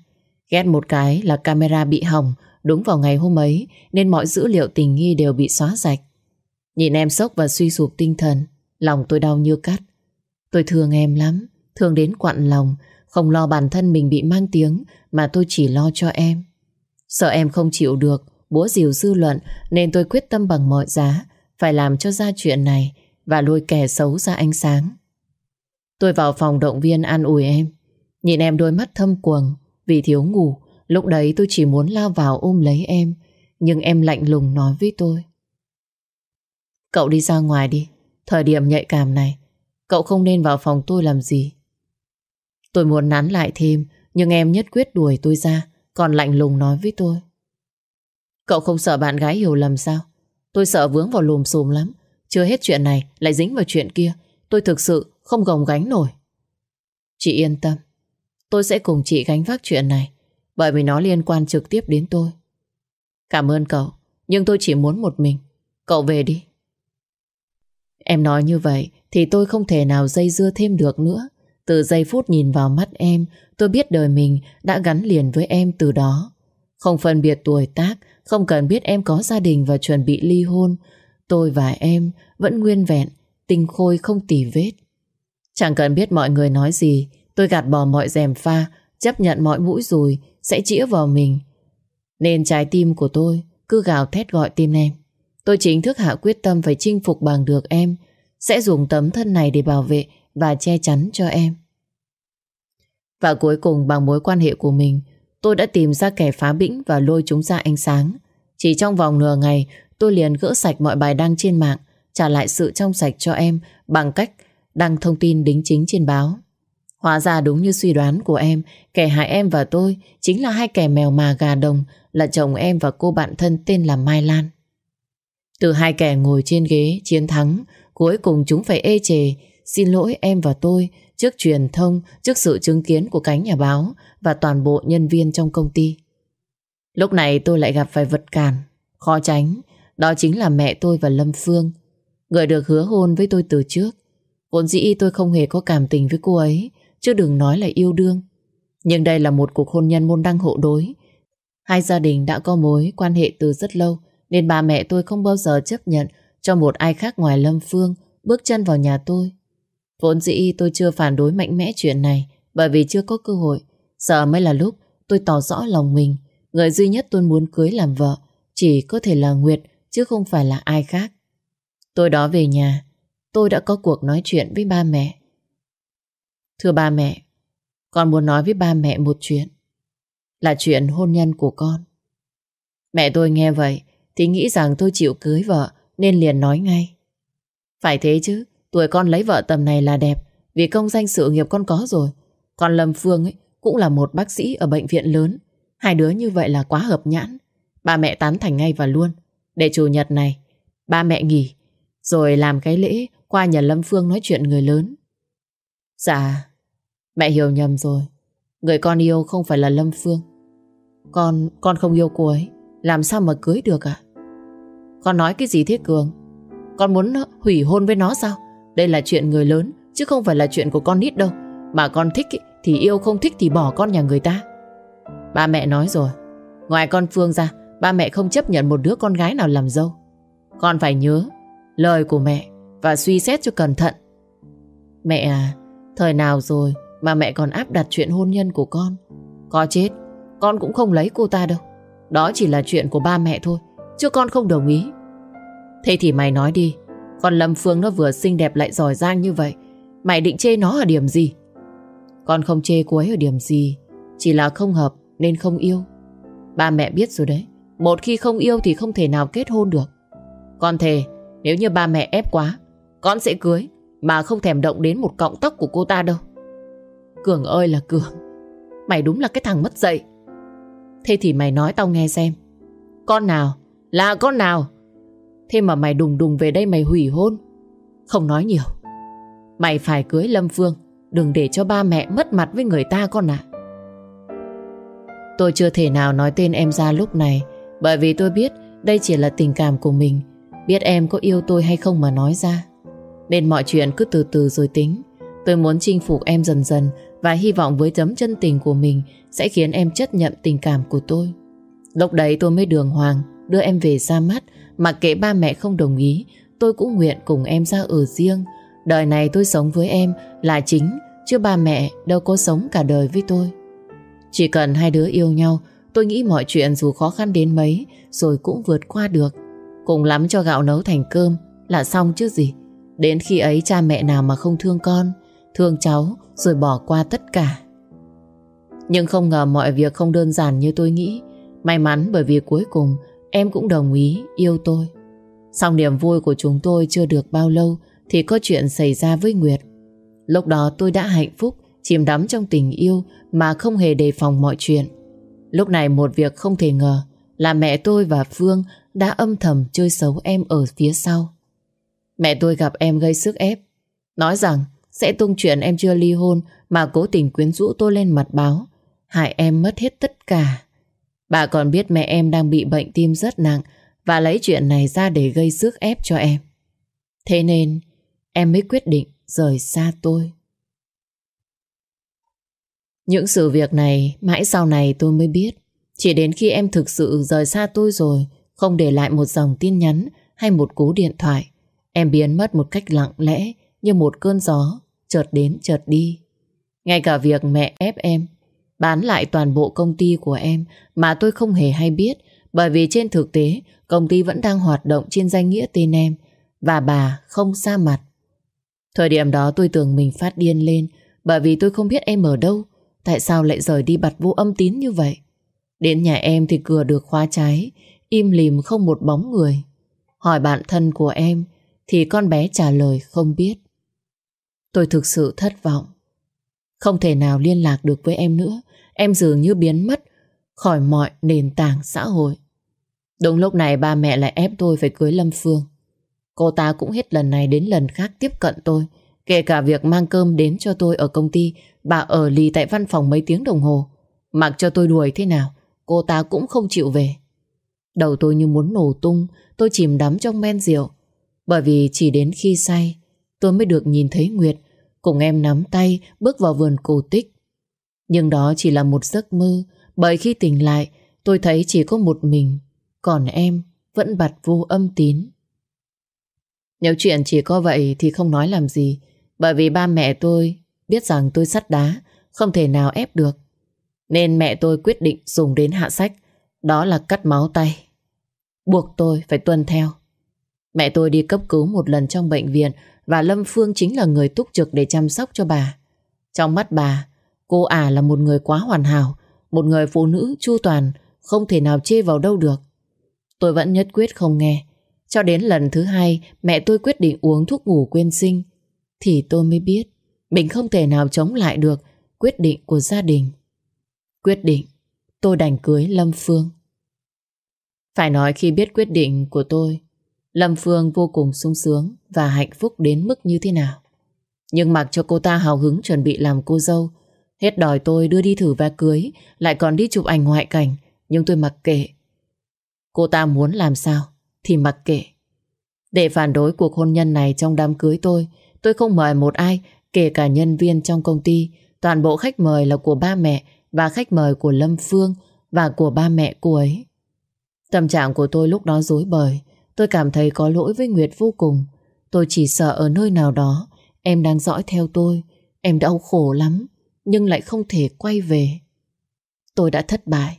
Ghét một cái là camera bị hỏng đúng vào ngày hôm ấy nên mọi dữ liệu tình nghi đều bị xóa sạch. Nhìn em sốc và suy sụp tinh thần, lòng tôi đau như cắt. Tôi thương em lắm, thương đến quặn lòng, không lo bản thân mình bị mang tiếng mà tôi chỉ lo cho em. Sợ em không chịu được, búa dìu dư luận nên tôi quyết tâm bằng mọi giá phải làm cho ra chuyện này và lôi kẻ xấu ra ánh sáng. Tôi vào phòng động viên an ủi em, nhìn em đôi mắt thâm quầng vì thiếu ngủ. Lúc đấy tôi chỉ muốn lao vào ôm lấy em, nhưng em lạnh lùng nói với tôi. Cậu đi ra ngoài đi, thời điểm nhạy cảm này, cậu không nên vào phòng tôi làm gì. Tôi muốn nán lại thêm, Nhưng em nhất quyết đuổi tôi ra Còn lạnh lùng nói với tôi Cậu không sợ bạn gái hiểu lầm sao Tôi sợ vướng vào lùm xùm lắm Chưa hết chuyện này lại dính vào chuyện kia Tôi thực sự không gồng gánh nổi Chị yên tâm Tôi sẽ cùng chị gánh vác chuyện này, Bởi vì nó liên quan trực tiếp đến tôi. Cảm ơn cậu, Nhưng tôi chỉ muốn một mình. Cậu về đi. Em nói như vậy Thì tôi không thể nào dây dưa thêm được nữa. Từ giây phút nhìn vào mắt em, Tôi biết đời mình đã gắn liền với em từ đó. Không phân biệt tuổi tác, Không cần biết em có gia đình Và chuẩn bị ly hôn. Tôi và em vẫn nguyên vẹn, Tinh khôi không tỉ vết. Chẳng cần biết mọi người nói gì Tôi gạt bỏ mọi rèm pha, Chấp nhận mọi mũi rồi, Sẽ chĩa vào mình. Nên trái tim của tôi cứ gào thét gọi tên em. Tôi chính thức hạ quyết tâm Phải chinh phục bằng được em. Sẽ dùng tấm thân này để bảo vệ Và che chắn cho em. Và cuối cùng bằng mối quan hệ của mình, Tôi đã tìm ra kẻ phá bĩnh Và lôi chúng ra ánh sáng. Chỉ trong vòng nửa ngày, Tôi liền gỡ sạch mọi bài đăng trên mạng, Trả lại sự trong sạch cho em Bằng cách đăng thông tin đính chính trên báo. Hóa ra đúng như suy đoán của em, kẻ hại em và tôi chính là hai kẻ mèo mà gà đồng, là chồng em và cô bạn thân tên là Mai Lan. Từ hai kẻ ngồi trên ghế chiến thắng, cuối cùng chúng phải ê chề, xin lỗi em và tôi trước truyền thông, trước sự chứng kiến của cánh nhà báo và toàn bộ nhân viên trong công ty. Lúc này tôi lại gặp phải vật cản, khó tránh, đó chính là mẹ tôi và Lâm Phương, người được hứa hôn với tôi từ trước. Vốn dĩ tôi không hề có cảm tình với cô ấy, chứ đừng nói là yêu đương. Nhưng đây là một cuộc hôn nhân môn đăng hộ đối. Hai gia đình đã có mối quan hệ từ rất lâu, nên bà mẹ tôi không bao giờ chấp nhận cho một ai khác ngoài Lâm Phương bước chân vào nhà tôi. Vốn dĩ tôi chưa phản đối mạnh mẽ chuyện này, bởi vì chưa có cơ hội. Giờ mới là lúc tôi tỏ rõ lòng mình. Người duy nhất tôi muốn cưới làm vợ chỉ có thể là Nguyệt, chứ không phải là ai khác. Tôi đó về nhà, tôi đã có cuộc nói chuyện với ba mẹ. Thưa ba mẹ, con muốn nói với ba mẹ một chuyện. Là chuyện hôn nhân của con. Mẹ tôi nghe vậy thì nghĩ rằng tôi chịu cưới vợ nên liền nói ngay. Phải thế chứ, tuổi con lấy vợ tầm này là đẹp vì công danh sự nghiệp con có rồi. Còn Lâm Phương ấy cũng là một bác sĩ ở bệnh viện lớn. Hai đứa như vậy là quá hợp nhãn. Ba mẹ tán thành ngay và luôn. Để chủ nhật này, ba mẹ nghỉ. Rồi làm cái lễ qua nhà Lâm Phương nói chuyện người lớn. Dạ, mẹ hiểu nhầm rồi. Người con yêu không phải là Lâm Phương. Con, con không yêu cô ấy. Làm sao mà cưới được à? Con nói cái gì thế Cường? Con muốn hủy hôn với nó sao? Đây là chuyện người lớn, chứ không phải là chuyện của con nít đâu. Mà con thích ý, thì yêu, không thích thì bỏ con nhà người ta. Ba mẹ nói rồi, ngoài con Phương ra, ba mẹ không chấp nhận một đứa con gái nào làm dâu. Con phải nhớ lời của mẹ và suy xét cho cẩn thận. Mẹ à, Thời nào rồi mà mẹ còn áp đặt chuyện hôn nhân của con? Có chết, Con cũng không lấy cô ta đâu. Đó chỉ là chuyện của ba mẹ thôi, Chứ con không đồng ý. Thế thì mày nói đi, Con Lâm Phương nó vừa xinh đẹp lại giỏi giang như vậy, Mày định chê nó ở điểm gì? Con không chê cô ấy ở điểm gì, Chỉ là không hợp nên không yêu. Ba mẹ biết rồi đấy, Một khi không yêu thì không thể nào kết hôn được. Con thề, Nếu như ba mẹ ép quá, Con sẽ cưới mà không thèm động đến một cọng tóc của cô ta đâu. Cường ơi là Cường. Mày đúng là cái thằng mất dạy. Thế thì mày nói tao nghe xem. Con nào? Là con nào? Thế mà mày đùng đùng về đây mày hủy hôn. Không nói nhiều. Mày phải cưới Lâm Phương. Đừng để cho ba mẹ mất mặt với người ta con ạ. Tôi chưa thể nào nói tên em ra lúc này, Bởi vì tôi biết Đây chỉ là tình cảm của mình. Biết em có yêu tôi hay không mà nói ra nên mọi chuyện cứ từ từ rồi tính. Tôi muốn chinh phục em dần dần Và hy vọng với tấm chân tình của mình Sẽ khiến em chấp nhận tình cảm của tôi. Lúc đấy tôi mới đường hoàng, Đưa em về ra mắt mặc kệ ba mẹ không đồng ý, Tôi cũng nguyện cùng em ra ở riêng. Đời này tôi sống với em là chính, Chứ ba mẹ đâu có sống cả đời với tôi. Chỉ cần hai đứa yêu nhau, Tôi nghĩ mọi chuyện dù khó khăn đến mấy, Rồi cũng vượt qua được. Cùng lắm cho gạo nấu thành cơm Là xong chứ gì. Đến khi ấy cha mẹ nào mà không thương con, Thương cháu rồi bỏ qua tất cả Nhưng không ngờ mọi việc không đơn giản như tôi nghĩ May mắn bởi vì cuối cùng Em cũng đồng ý yêu tôi Xong niềm vui của chúng tôi chưa được bao lâu Thì có chuyện xảy ra với Nguyệt Lúc đó tôi đã hạnh phúc, chìm đắm trong tình yêu mà không hề đề phòng mọi chuyện. Lúc này một việc không thể ngờ là mẹ tôi và Phương đã âm thầm chơi xấu em ở phía sau. Mẹ tôi gặp em gây sức ép, nói rằng sẽ tung chuyện em chưa ly hôn mà cố tình quyến rũ tôi lên mặt báo, hại em mất hết tất cả. Bà còn biết mẹ em đang bị bệnh tim rất nặng và lấy chuyện này ra để gây sức ép cho em. Thế nên em mới quyết định rời xa tôi. Những sự việc này mãi sau này tôi mới biết. Chỉ đến khi em thực sự rời xa tôi rồi, không để lại một dòng tin nhắn hay một cú điện thoại, em biến mất một cách lặng lẽ như một cơn gió, chợt đến chợt đi. Ngay cả việc mẹ ép em bán lại toàn bộ công ty của em mà tôi không hề hay biết bởi vì trên thực tế công ty vẫn đang hoạt động trên danh nghĩa tên em và bà không xa mặt. Thời điểm đó tôi tưởng mình phát điên lên bởi vì tôi không biết em ở đâu tại sao lại rời đi bặt vô âm tín như vậy. Đến nhà em thì cửa được khóa trái im lìm không một bóng người. Hỏi bạn thân của em thì con bé trả lời không biết. Tôi thực sự thất vọng. Không thể nào liên lạc được với em nữa. Em dường như biến mất khỏi mọi nền tảng xã hội. Đúng lúc này ba mẹ lại ép tôi phải cưới Lâm Phương. Cô ta cũng hết lần này đến lần khác tiếp cận tôi. Kể cả việc mang cơm đến cho tôi ở công ty, bà ở lì tại văn phòng mấy tiếng đồng hồ. Mặc cho tôi đuổi thế nào, cô ta cũng không chịu về. Đầu tôi như muốn nổ tung, tôi chìm đắm trong men rượu. Bởi vì chỉ đến khi say, tôi mới được nhìn thấy Nguyệt cùng em nắm tay bước vào vườn cổ tích. Nhưng đó chỉ là một giấc mơ, bởi khi tỉnh lại, tôi thấy chỉ có một mình, còn em vẫn bặt vô âm tín. Nếu chuyện chỉ có vậy thì không nói làm gì, bởi vì ba mẹ tôi biết rằng tôi sắt đá, không thể nào ép được. Nên mẹ tôi quyết định dùng đến hạ sách, đó là cắt máu tay. Buộc tôi phải tuân theo. Mẹ tôi đi cấp cứu một lần trong bệnh viện và Lâm Phương chính là người túc trực để chăm sóc cho bà. Trong mắt bà, cô ả là một người quá hoàn hảo, một người phụ nữ chu toàn, không thể nào chê vào đâu được. Tôi vẫn nhất quyết không nghe. Cho đến lần thứ hai mẹ tôi quyết định uống thuốc ngủ quên sinh thì tôi mới biết mình không thể nào chống lại được quyết định của gia đình. Quyết định tôi đành cưới Lâm Phương. Phải nói khi biết quyết định của tôi Lâm Phương vô cùng sung sướng và hạnh phúc đến mức như thế nào. Nhưng mặc cho cô ta hào hứng chuẩn bị làm cô dâu, hết đòi tôi đưa đi thử và cưới, lại còn đi chụp ảnh ngoại cảnh, nhưng tôi mặc kệ. Cô ta muốn làm sao thì mặc kệ. Để phản đối cuộc hôn nhân này trong đám cưới tôi, tôi không mời một ai, kể cả nhân viên trong công ty. Toàn bộ khách mời là của ba mẹ và khách mời của Lâm Phương và của ba mẹ cô ấy. Tâm trạng của tôi lúc đó dối bời, Tôi cảm thấy có lỗi với Nguyệt vô cùng. Tôi chỉ sợ ở nơi nào đó em đang dõi theo tôi. Em đau khổ lắm, nhưng lại không thể quay về. Tôi đã thất bại.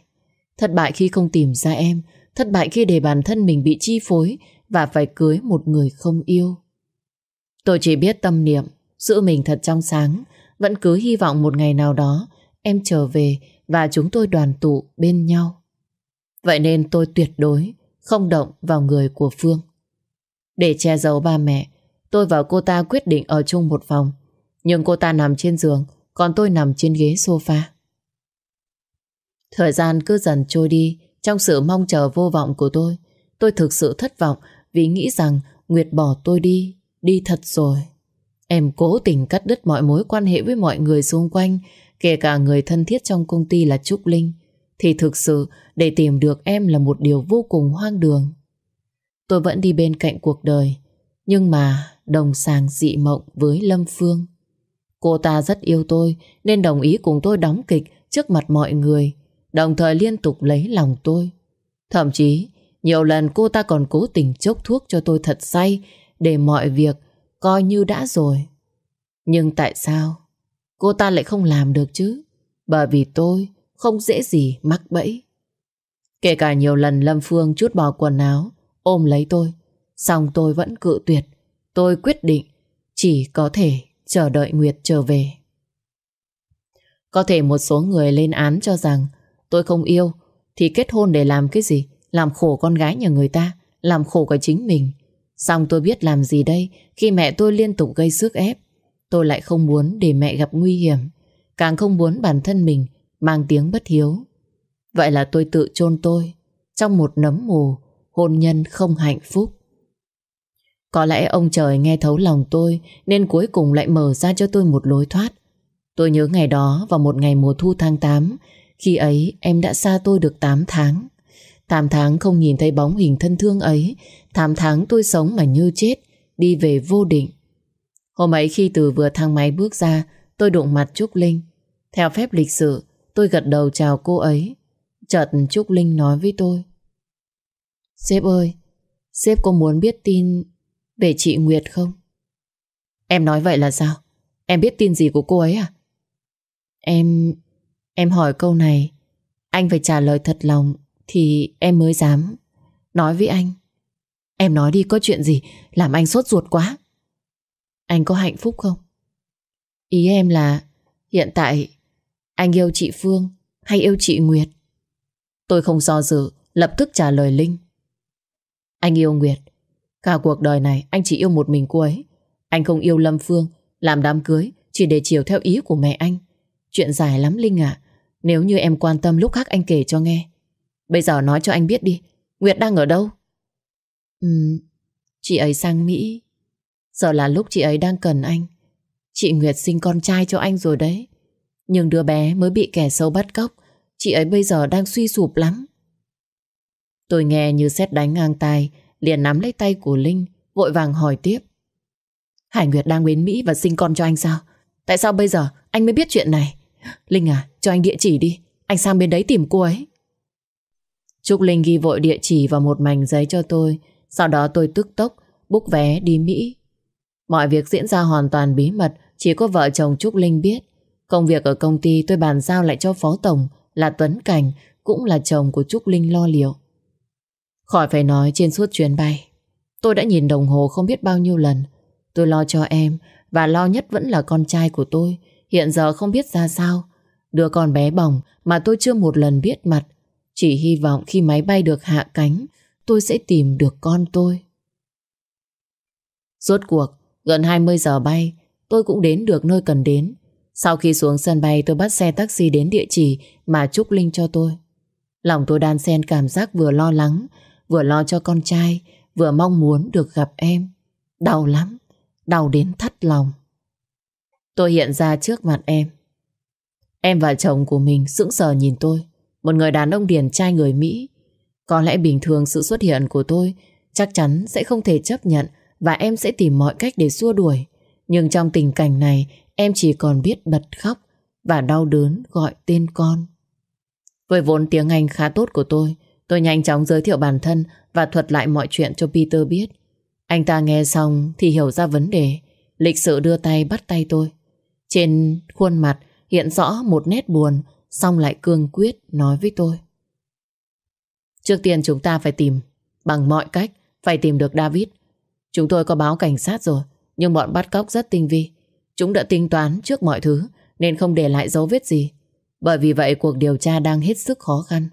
Thất bại khi không tìm ra em. Thất bại khi để bản thân mình bị chi phối và phải cưới một người không yêu. Tôi chỉ biết tâm niệm, giữ mình thật trong sáng, vẫn cứ hy vọng một ngày nào đó em trở về và chúng tôi đoàn tụ bên nhau. Vậy nên tôi tuyệt đối không động vào người của Phương. Để che giấu ba mẹ, tôi và cô ta quyết định ở chung một phòng. Nhưng cô ta nằm trên giường, còn tôi nằm trên ghế sofa. Thời gian cứ dần trôi đi, trong sự mong chờ vô vọng của tôi, tôi thực sự thất vọng vì nghĩ rằng Nguyệt bỏ tôi đi, đi thật rồi. Em cố tình cắt đứt mọi mối quan hệ với mọi người xung quanh, kể cả người thân thiết trong công ty là Trúc Linh thì thực sự để tìm được em là một điều vô cùng hoang đường. Tôi vẫn đi bên cạnh cuộc đời, nhưng mà đồng sàng dị mộng với Lâm Phương. Cô ta rất yêu tôi nên đồng ý cùng tôi đóng kịch trước mặt mọi người, đồng thời liên tục lấy lòng tôi. Thậm chí, nhiều lần cô ta còn cố tình chốc thuốc cho tôi thật say để mọi việc coi như đã rồi. Nhưng tại sao cô ta lại không làm được chứ? Bởi vì tôi không dễ gì mắc bẫy. Kể cả nhiều lần Lâm Phương chút bỏ quần áo, ôm lấy tôi, xong tôi vẫn cự tuyệt. Tôi quyết định chỉ có thể chờ đợi Nguyệt trở về. Có thể một số người lên án cho rằng tôi không yêu thì kết hôn để làm cái gì? Làm khổ con gái nhà người ta, làm khổ cả chính mình. Xong tôi biết làm gì đây khi mẹ tôi liên tục gây sức ép. Tôi lại không muốn để mẹ gặp nguy hiểm. càng không muốn bản thân mình mang tiếng bất hiếu. Vậy là tôi tự chôn tôi trong một nấm mù, hôn nhân không hạnh phúc. Có lẽ ông trời nghe thấu lòng tôi nên cuối cùng lại mở ra cho tôi một lối thoát. Tôi nhớ ngày đó vào một ngày mùa thu tháng 8, khi ấy em đã xa tôi được 8 tháng. 8 tháng không nhìn thấy bóng hình thân thương ấy, 8 tháng tôi sống mà như chết, đi về vô định. Hôm ấy khi từ vừa thang máy bước ra, tôi đụng mặt Trúc Linh. Theo phép lịch sử tôi gật đầu chào cô ấy. Chợt Trúc Linh nói với tôi. Sếp ơi, sếp có muốn biết tin về chị Nguyệt không? Em nói vậy là sao? Em biết tin gì của cô ấy à? Em... Em hỏi câu này Anh phải trả lời thật lòng Thì em mới dám Nói với anh Em nói đi có chuyện gì Làm anh sốt ruột quá Anh có hạnh phúc không? Ý em là Hiện tại anh yêu chị Phương hay yêu chị Nguyệt? Tôi không do dự, Lập tức trả lời Linh. Anh yêu Nguyệt. Cả cuộc đời này anh chỉ yêu một mình cô ấy. Anh không yêu Lâm Phương, Làm đám cưới chỉ để chiều theo ý của mẹ anh. Chuyện dài lắm Linh ạ. Nếu như em quan tâm lúc khác anh kể cho nghe. Bây giờ nói cho anh biết đi, Nguyệt đang ở đâu? Ừ Chị ấy sang Mỹ. Giờ là lúc chị ấy đang cần anh. Chị Nguyệt sinh con trai cho anh rồi đấy. Nhưng đứa bé mới bị kẻ sâu bắt cóc, Chị ấy bây giờ đang suy sụp lắm. Tôi nghe như xét đánh ngang tai, Liền nắm lấy tay của Linh, Vội vàng hỏi tiếp. Hải Nguyệt đang đến Mỹ và sinh con cho anh sao? Tại sao bây giờ anh mới biết chuyện này? Linh à cho anh địa chỉ đi, Anh sang bên đấy tìm cô ấy. Trúc Linh ghi vội địa chỉ vào một mảnh giấy cho tôi, Sau đó tôi tức tốc Búc vé đi Mỹ. Mọi việc diễn ra hoàn toàn bí mật, Chỉ có vợ chồng Trúc Linh biết. Công việc ở công ty tôi bàn giao lại cho Phó Tổng Là Tuấn Cảnh, Cũng là chồng của Trúc Linh lo liệu. Khỏi phải nói trên suốt chuyến bay, Tôi đã nhìn đồng hồ không biết bao nhiêu lần. Tôi lo cho em, Và lo nhất vẫn là con trai của tôi. Hiện giờ không biết ra sao. Đứa con bé bỏng mà tôi chưa một lần biết mặt. Chỉ hy vọng khi máy bay được hạ cánh, Tôi sẽ tìm được con tôi. Rốt cuộc, Gần 20 giờ bay, Tôi cũng đến được nơi cần đến. Sau khi xuống sân bay, tôi bắt xe taxi đến địa chỉ Mà Trúc Linh cho tôi Lòng tôi đan xen cảm giác vừa lo lắng, Vừa lo cho con trai, Vừa mong muốn được gặp em Đau lắm, Đau đến thắt lòng Tôi hiện ra trước mặt em. Em và chồng của mình sững sờ nhìn tôi. Một người đàn ông điển trai người Mỹ. Có lẽ bình thường sự xuất hiện của tôi chắc chắn sẽ không thể chấp nhận và em sẽ tìm mọi cách để xua đuổi. Nhưng trong tình cảnh này em chỉ còn biết bật khóc và đau đớn gọi tên con. Với vốn tiếng Anh khá tốt của tôi, tôi nhanh chóng giới thiệu bản thân và thuật lại mọi chuyện cho Peter biết. Anh ta nghe xong thì hiểu ra vấn đề, lịch sự đưa tay bắt tay tôi. Trên khuôn mặt hiện rõ một nét buồn, xong lại cương quyết nói với tôi. Trước tiên chúng ta phải tìm, bằng mọi cách, phải tìm được David. Chúng tôi có báo cảnh sát rồi, nhưng bọn bắt cóc rất tinh vi. Chúng đã tính toán trước mọi thứ, nên không để lại dấu vết gì. Bởi vì vậy cuộc điều tra đang hết sức khó khăn.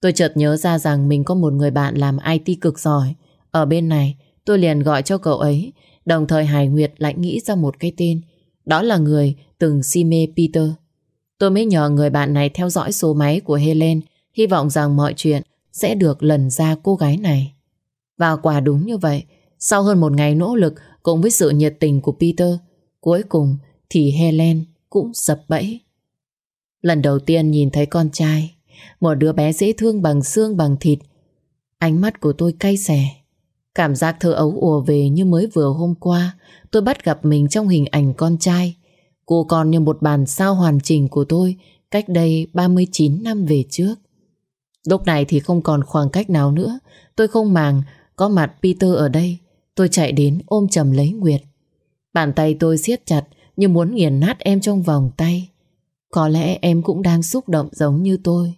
Tôi chợt nhớ ra rằng mình có một người bạn làm IT cực giỏi. Ở bên này, tôi liền gọi cho cậu ấy, đồng thời Hải Nguyệt lại nghĩ ra một cái tên đó là người từng si mê Peter. Tôi mới nhờ người bạn này theo dõi số máy của Helen, hy vọng rằng mọi chuyện sẽ được lần ra cô gái này. Và quả đúng như vậy, sau hơn một ngày nỗ lực cùng với sự nhiệt tình của Peter, cuối cùng thì Helen cũng sập bẫy. Lần đầu tiên nhìn thấy con trai, một đứa bé dễ thương bằng xương bằng thịt, ánh mắt của tôi cay xè. Cảm giác thơ ấu ùa về như mới vừa hôm qua Tôi bắt gặp mình trong hình ảnh con trai. Cô còn như một bản sao hoàn chỉnh của tôi Cách đây 39 năm về trước. Lúc này thì không còn khoảng cách nào nữa. Tôi không màng Có mặt Peter ở đây. Tôi chạy đến ôm chầm lấy Nguyệt. Bàn tay tôi siết chặt Như muốn nghiền nát em trong vòng tay. Có lẽ em cũng đang xúc động giống như tôi.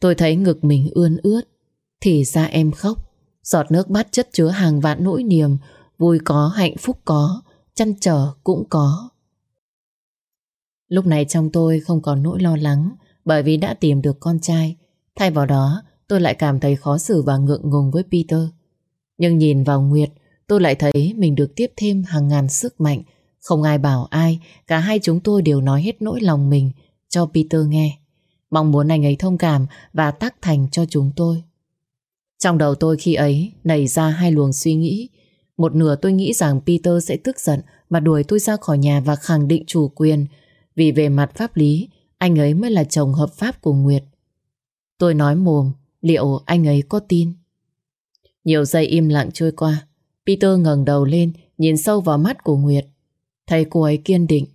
Tôi thấy ngực mình ươn ướt Thì ra em khóc. Giọt nước mắt chất chứa hàng vạn nỗi niềm Vui có, hạnh phúc có Chăn trở cũng có. Lúc này trong tôi không còn nỗi lo lắng Bởi vì đã tìm được con trai. Thay vào đó tôi lại cảm thấy khó xử và ngượng ngùng với Peter. Nhưng nhìn vào Nguyệt Tôi lại thấy mình được tiếp thêm hàng ngàn sức mạnh Không ai bảo ai, cả hai chúng tôi đều nói hết nỗi lòng mình cho Peter nghe. Mong muốn anh ấy thông cảm và tác thành cho chúng tôi. Trong đầu tôi khi ấy nảy ra hai luồng suy nghĩ. Một nửa tôi nghĩ rằng Peter sẽ tức giận và đuổi tôi ra khỏi nhà và khẳng định chủ quyền. Vì về mặt pháp lý, anh ấy mới là chồng hợp pháp của Nguyệt. Tôi nói mồm, liệu anh ấy có tin? Nhiều giây im lặng trôi qua. Peter ngẩng đầu lên, nhìn sâu vào mắt của Nguyệt. Thấy cô ấy kiên định.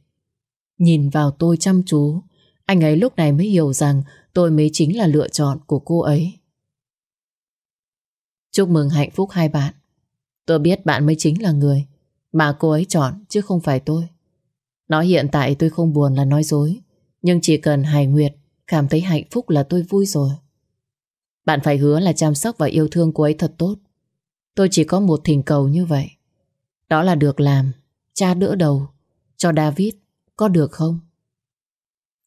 Nhìn vào tôi chăm chú, anh ấy lúc này mới hiểu rằng tôi mới chính là lựa chọn của cô ấy. Chúc mừng hạnh phúc hai bạn. Tôi biết bạn mới chính là người mà cô ấy chọn chứ không phải tôi. Nói hiện tại tôi không buồn là nói dối. Nhưng chỉ cần Hải Nguyệt cảm thấy hạnh phúc là tôi vui rồi. Bạn phải hứa là chăm sóc và yêu thương cô ấy thật tốt. Tôi chỉ có một thỉnh cầu như vậy. Đó là được làm cha đỡ đầu cho David. Có được không?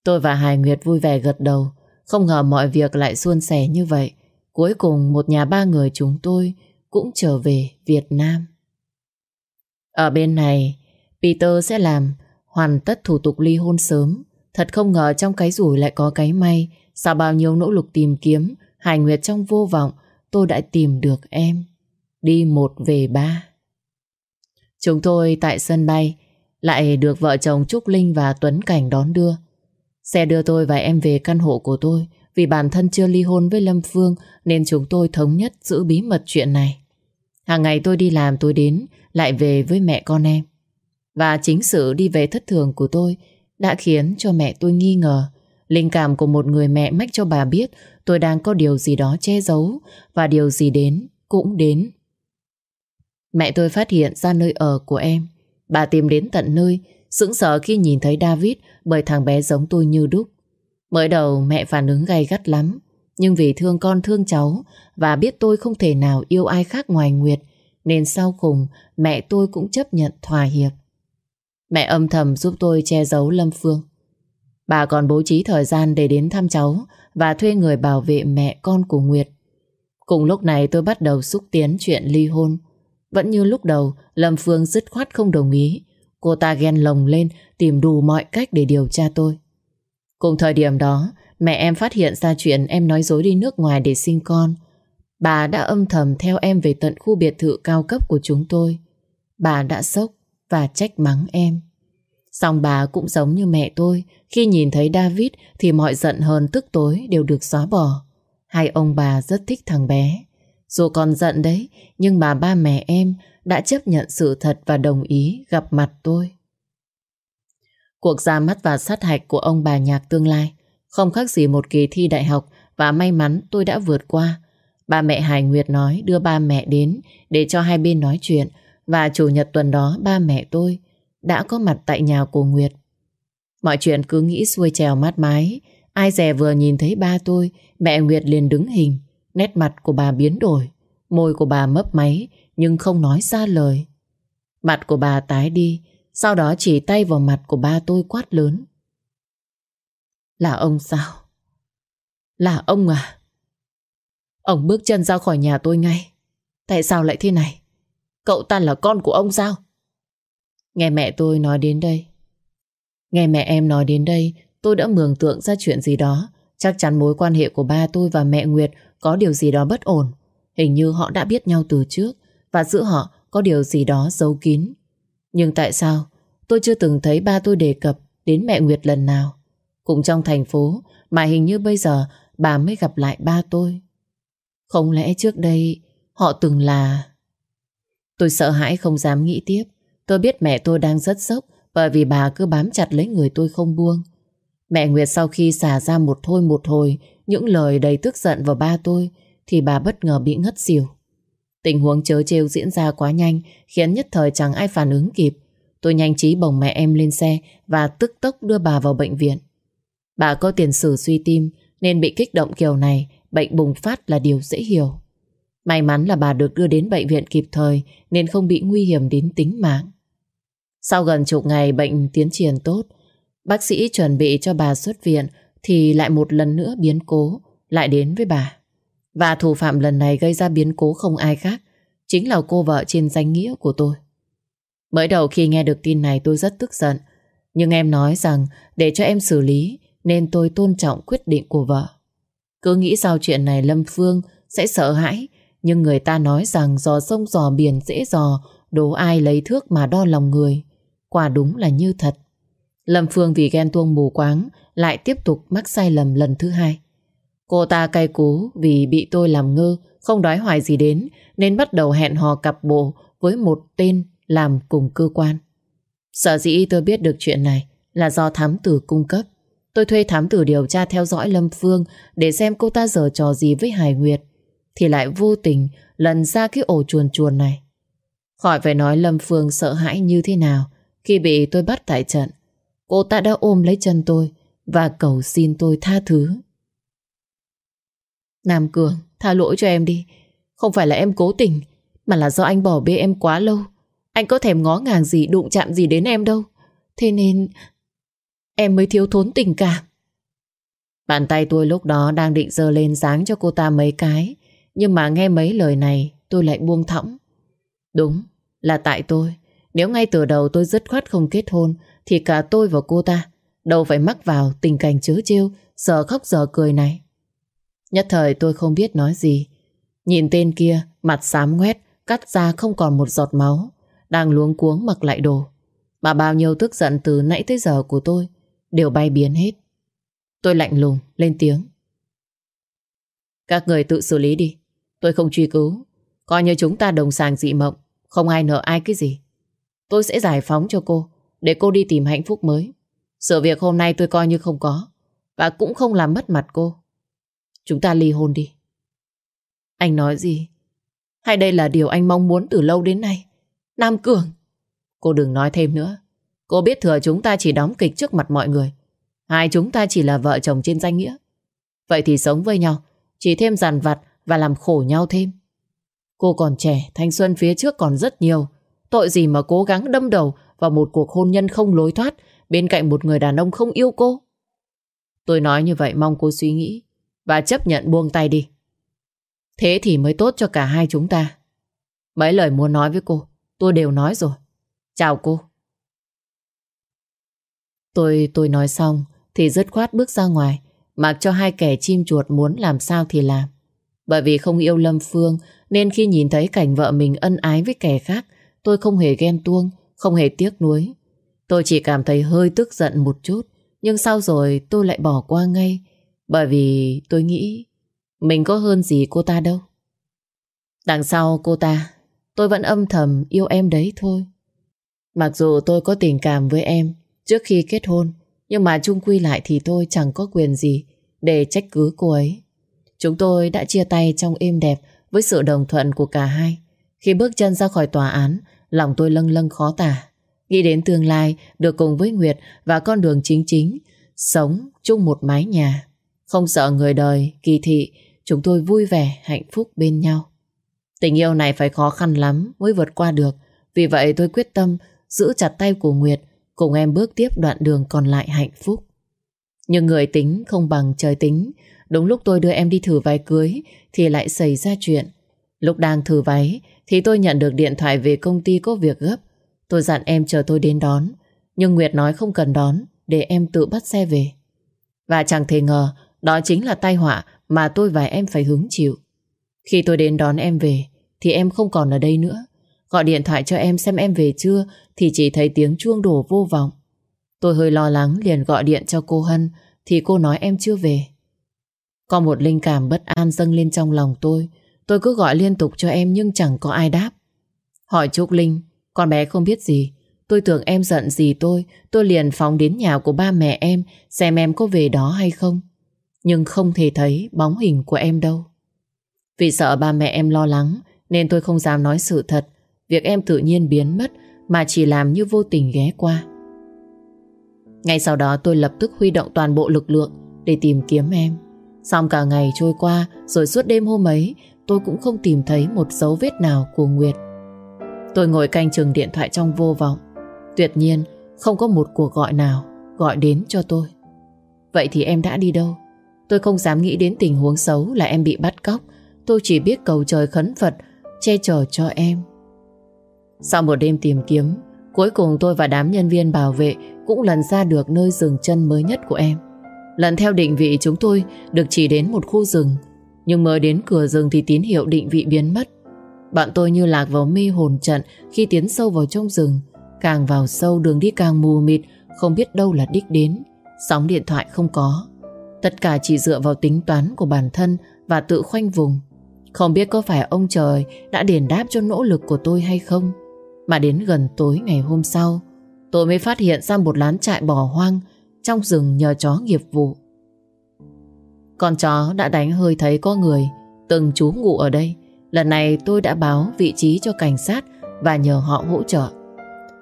Tôi và Hải Nguyệt vui vẻ gật đầu. Không ngờ mọi việc lại suôn sẻ như vậy. Cuối cùng một nhà ba người chúng tôi cũng trở về Việt Nam. Ở bên này, Peter sẽ làm hoàn tất thủ tục ly hôn sớm. Thật không ngờ trong cái rủi lại có cái may. Sau bao nhiêu nỗ lực tìm kiếm, Hải Nguyệt trong vô vọng, tôi đã tìm được em. Đi một về ba. Chúng tôi tại sân bay, lại được vợ chồng Trúc Linh và Tuấn Cảnh đón đưa. Xe đưa tôi và em về căn hộ của tôi, vì bản thân chưa ly hôn với Lâm Phương nên chúng tôi thống nhất giữ bí mật chuyện này. Hàng ngày tôi đi làm, tôi đến, lại về với mẹ con em. Và chính sự đi về thất thường của tôi đã khiến cho mẹ tôi nghi ngờ. Linh cảm của một người mẹ mách cho bà biết tôi đang có điều gì đó che giấu và điều gì đến cũng đến. Mẹ tôi phát hiện ra nơi ở của em. Bà tìm đến tận nơi, sững sờ khi nhìn thấy David bởi thằng bé giống tôi như đúc. Mới đầu mẹ phản ứng gay gắt lắm, nhưng vì thương con thương cháu và biết tôi không thể nào yêu ai khác ngoài Nguyệt, nên sau cùng mẹ tôi cũng chấp nhận thỏa hiệp. Mẹ âm thầm giúp tôi che giấu Lâm Phương. Bà còn bố trí thời gian để đến thăm cháu và thuê người bảo vệ mẹ con của Nguyệt. Cùng lúc này tôi bắt đầu xúc tiến chuyện ly hôn. Vẫn như lúc đầu, Lâm Phương dứt khoát không đồng ý. Cô ta ghen lồng lên, tìm đủ mọi cách để điều tra tôi. Cùng thời điểm đó, mẹ em phát hiện ra chuyện em nói dối đi nước ngoài để sinh con. Bà đã âm thầm theo em về tận khu biệt thự cao cấp của chúng tôi. Bà đã sốc và trách mắng em. Xong bà cũng giống như mẹ tôi, khi nhìn thấy David thì mọi giận hờn tức tối đều được xóa bỏ. Hai ông bà rất thích thằng bé. Dù còn giận đấy, nhưng mà ba mẹ em đã chấp nhận sự thật và đồng ý gặp mặt tôi. Cuộc ra mắt và sát hạch của ông bà nhạc tương lai không khác gì một kỳ thi đại học và may mắn tôi đã vượt qua. Ba mẹ Hải Nguyệt nói đưa ba mẹ đến để cho hai bên nói chuyện và chủ nhật tuần đó ba mẹ tôi đã có mặt tại nhà của Nguyệt. Mọi chuyện cứ nghĩ xuôi trèo mát mái. Ai dè vừa nhìn thấy ba tôi, mẹ Nguyệt liền đứng hình. Nét mặt của bà biến đổi. Môi của bà mấp máy nhưng không nói ra lời. Mặt của bà tái đi, sau đó chỉ tay vào mặt của ba tôi quát lớn. Là ông sao? Là ông à? Ông bước chân ra khỏi nhà tôi ngay. Tại sao lại thế này? Cậu ta là con của ông sao? Nghe mẹ tôi nói đến đây. Nghe mẹ em nói đến đây, tôi đã mường tượng ra chuyện gì đó. Chắc chắn mối quan hệ của ba tôi và mẹ Nguyệt có điều gì đó bất ổn. Hình như họ đã biết nhau từ trước, và giữa họ có điều gì đó giấu kín. Nhưng tại sao tôi chưa từng thấy ba tôi đề cập đến mẹ Nguyệt lần nào? Cũng trong thành phố, mà hình như bây giờ bà mới gặp lại ba tôi. Không lẽ trước đây họ từng là... Tôi sợ hãi không dám nghĩ tiếp. Tôi biết mẹ tôi đang rất sốc bởi vì bà cứ bám chặt lấy người tôi không buông. Mẹ Nguyệt sau khi xả ra một thôi một hồi những lời đầy tức giận vào ba tôi thì bà bất ngờ bị ngất xỉu. Tình huống chớ trêu diễn ra quá nhanh khiến nhất thời chẳng ai phản ứng kịp. Tôi nhanh trí bồng mẹ em lên xe và tức tốc đưa bà vào bệnh viện. Bà có tiền sử suy tim nên bị kích động kiểu này bệnh bùng phát là điều dễ hiểu. May mắn là bà được đưa đến bệnh viện kịp thời nên không bị nguy hiểm đến tính mạng. Sau gần chục ngày bệnh tiến triển tốt, bác sĩ chuẩn bị cho bà xuất viện thì lại một lần nữa biến cố lại đến với bà. Và thủ phạm lần này gây ra biến cố không ai khác, chính là cô vợ trên danh nghĩa của tôi. Mới đầu khi nghe được tin này tôi rất tức giận. Nhưng em nói rằng để cho em xử lý nên tôi tôn trọng quyết định của vợ. Cứ nghĩ sau chuyện này Lâm Phương sẽ sợ hãi nhưng người ta nói rằng dò sông dò biển dễ dò đố ai lấy thước mà đo lòng người. Quả đúng là như thật. Lâm Phương vì ghen tuông mù quáng lại tiếp tục mắc sai lầm lần thứ hai. Cô ta cay cú vì bị tôi làm ngơ, không đói hoài gì đến, nên bắt đầu hẹn hò cặp bộ với một tên làm cùng cơ quan. Sở dĩ tôi biết được chuyện này là do thám tử cung cấp. Tôi thuê thám tử điều tra theo dõi Lâm Phương để xem cô ta giờ trò gì với Hải Nguyệt. Thì lại vô tình lần ra cái ổ chuồn chuồn này. Khỏi phải nói Lâm Phương sợ hãi như thế nào khi bị tôi bắt tại trận. Cô ta đã ôm lấy chân tôi và cầu xin tôi tha thứ. Nam Cường, tha lỗi cho em đi. Không phải là em cố tình, mà là do anh bỏ bê em quá lâu. Anh có thèm ngó ngàng gì, đụng chạm gì đến em đâu. Thế nên em mới thiếu thốn tình cảm. Bàn tay tôi lúc đó đang định giơ lên giáng cho cô ta mấy cái. Nhưng mà nghe mấy lời này tôi lại buông thõng. Đúng, là tại tôi. Nếu ngay từ đầu tôi dứt khoát không kết hôn thì cả tôi và cô ta đâu phải mắc vào tình cảnh chớ trêu, giờ khóc giờ cười này. Nhất thời tôi không biết nói gì. Nhìn tên kia, mặt xám ngoét, cắt ra không còn một giọt máu, đang luống cuống mặc lại đồ. Mà bao nhiêu tức giận từ nãy tới giờ của tôi đều bay biến hết. Tôi lạnh lùng, lên tiếng. Các người tự xử lý đi. Tôi không truy cứu. Coi như chúng ta đồng sàng dị mộng. Không ai nợ ai cái gì. Tôi sẽ giải phóng cho cô để cô đi tìm hạnh phúc mới. Sự việc hôm nay tôi coi như không có và cũng không làm mất mặt cô. Chúng ta ly hôn đi. Anh nói gì? Hay đây là điều anh mong muốn từ lâu đến nay? Nam Cường! Cô đừng nói thêm nữa. Cô biết thừa chúng ta chỉ đóng kịch trước mặt mọi người. Hai chúng ta chỉ là vợ chồng trên danh nghĩa. Vậy thì sống với nhau, chỉ thêm giàn vặt và làm khổ nhau thêm. Cô còn trẻ, thanh xuân phía trước còn rất nhiều. Tội gì mà cố gắng đâm đầu vào một cuộc hôn nhân không lối thoát bên cạnh một người đàn ông không yêu cô. Tôi nói như vậy mong cô suy nghĩ và chấp nhận buông tay đi. Thế thì mới tốt cho cả hai chúng ta. Mấy lời muốn nói với cô, tôi đều nói rồi. Chào cô. Tôi tôi nói xong thì dứt khoát bước ra ngoài, mặc cho hai kẻ chim chuột muốn làm sao thì làm. Bởi vì không yêu Lâm Phương nên khi nhìn thấy cảnh vợ mình ân ái với kẻ khác, tôi không hề ghen tuông, không hề tiếc nuối. Tôi chỉ cảm thấy hơi tức giận một chút, nhưng sau rồi tôi lại bỏ qua ngay, bởi vì tôi nghĩ mình có hơn gì cô ta đâu. Đằng sau cô ta, tôi vẫn âm thầm yêu em đấy thôi. Mặc dù tôi có tình cảm với em trước khi kết hôn, nhưng mà chung quy lại thì tôi chẳng có quyền gì để trách cứ cô ấy. Chúng tôi đã chia tay trong êm đẹp với sự đồng thuận của cả hai. Khi bước chân ra khỏi tòa án, lòng tôi lâng lâng khó tả. Nghĩ đến tương lai được cùng với Nguyệt và con đường chính chính, sống chung một mái nhà. Không sợ người đời, kỳ thị, chúng tôi vui vẻ, hạnh phúc bên nhau. Tình yêu này phải khó khăn lắm mới vượt qua được. Vì vậy tôi quyết tâm giữ chặt tay của Nguyệt cùng em bước tiếp đoạn đường còn lại hạnh phúc. Nhưng người tính không bằng trời tính. Đúng lúc tôi đưa em đi thử váy cưới thì lại xảy ra chuyện. Lúc đang thử váy thì tôi nhận được điện thoại về công ty có việc gấp. Tôi dặn em chờ tôi đến đón. Nhưng Nguyệt nói không cần đón, để em tự bắt xe về. Và chẳng thể ngờ, đó chính là tai họa mà tôi và em phải hứng chịu. Khi tôi đến đón em về, thì em không còn ở đây nữa. Gọi điện thoại cho em xem em về chưa, thì chỉ thấy tiếng chuông đổ vô vọng. Tôi hơi lo lắng liền gọi điện cho cô Hân, thì cô nói em chưa về. Có một linh cảm bất an dâng lên trong lòng tôi. Tôi cứ gọi liên tục cho em nhưng chẳng có ai đáp. Hỏi Trúc Linh, con bé không biết gì. Tôi tưởng em giận gì tôi, tôi liền phóng đến nhà của ba mẹ em xem em có về đó hay không. Nhưng không thể thấy bóng hình của em đâu. Vì sợ ba mẹ em lo lắng nên tôi không dám nói sự thật. Việc em tự nhiên biến mất mà chỉ làm như vô tình ghé qua. Ngay sau đó tôi lập tức huy động toàn bộ lực lượng để tìm kiếm em. Xong cả ngày trôi qua rồi suốt đêm hôm ấy tôi cũng không tìm thấy một dấu vết nào của Nguyệt. Tôi ngồi canh chừng điện thoại trong vô vọng. Tuyệt nhiên không có một cuộc gọi nào gọi đến cho tôi. Vậy thì em đã đi đâu? Tôi không dám nghĩ đến tình huống xấu là em bị bắt cóc. Tôi chỉ biết cầu trời khấn Phật che chở cho em. Sau một đêm tìm kiếm, Cuối cùng tôi và đám nhân viên bảo vệ cũng lần ra được nơi dừng chân mới nhất của em. Lần theo định vị chúng tôi được chỉ đến một khu rừng, nhưng mới đến cửa rừng thì tín hiệu định vị biến mất. Bạn tôi như lạc vào mê hồn trận khi tiến sâu vào trong rừng. Càng vào sâu đường đi càng mù mịt, không biết đâu là đích đến. Sóng điện thoại không có. Tất cả chỉ dựa vào tính toán của bản thân và tự khoanh vùng. Không biết có phải ông trời đã đền đáp cho nỗ lực của tôi hay không. Mà đến gần tối ngày hôm sau, tôi mới phát hiện ra một lán trại bỏ hoang trong rừng nhờ chó nghiệp vụ. Con chó đã đánh hơi thấy có người từng trú ngụ ở đây. Lần này tôi đã báo vị trí cho cảnh sát và nhờ họ hỗ trợ.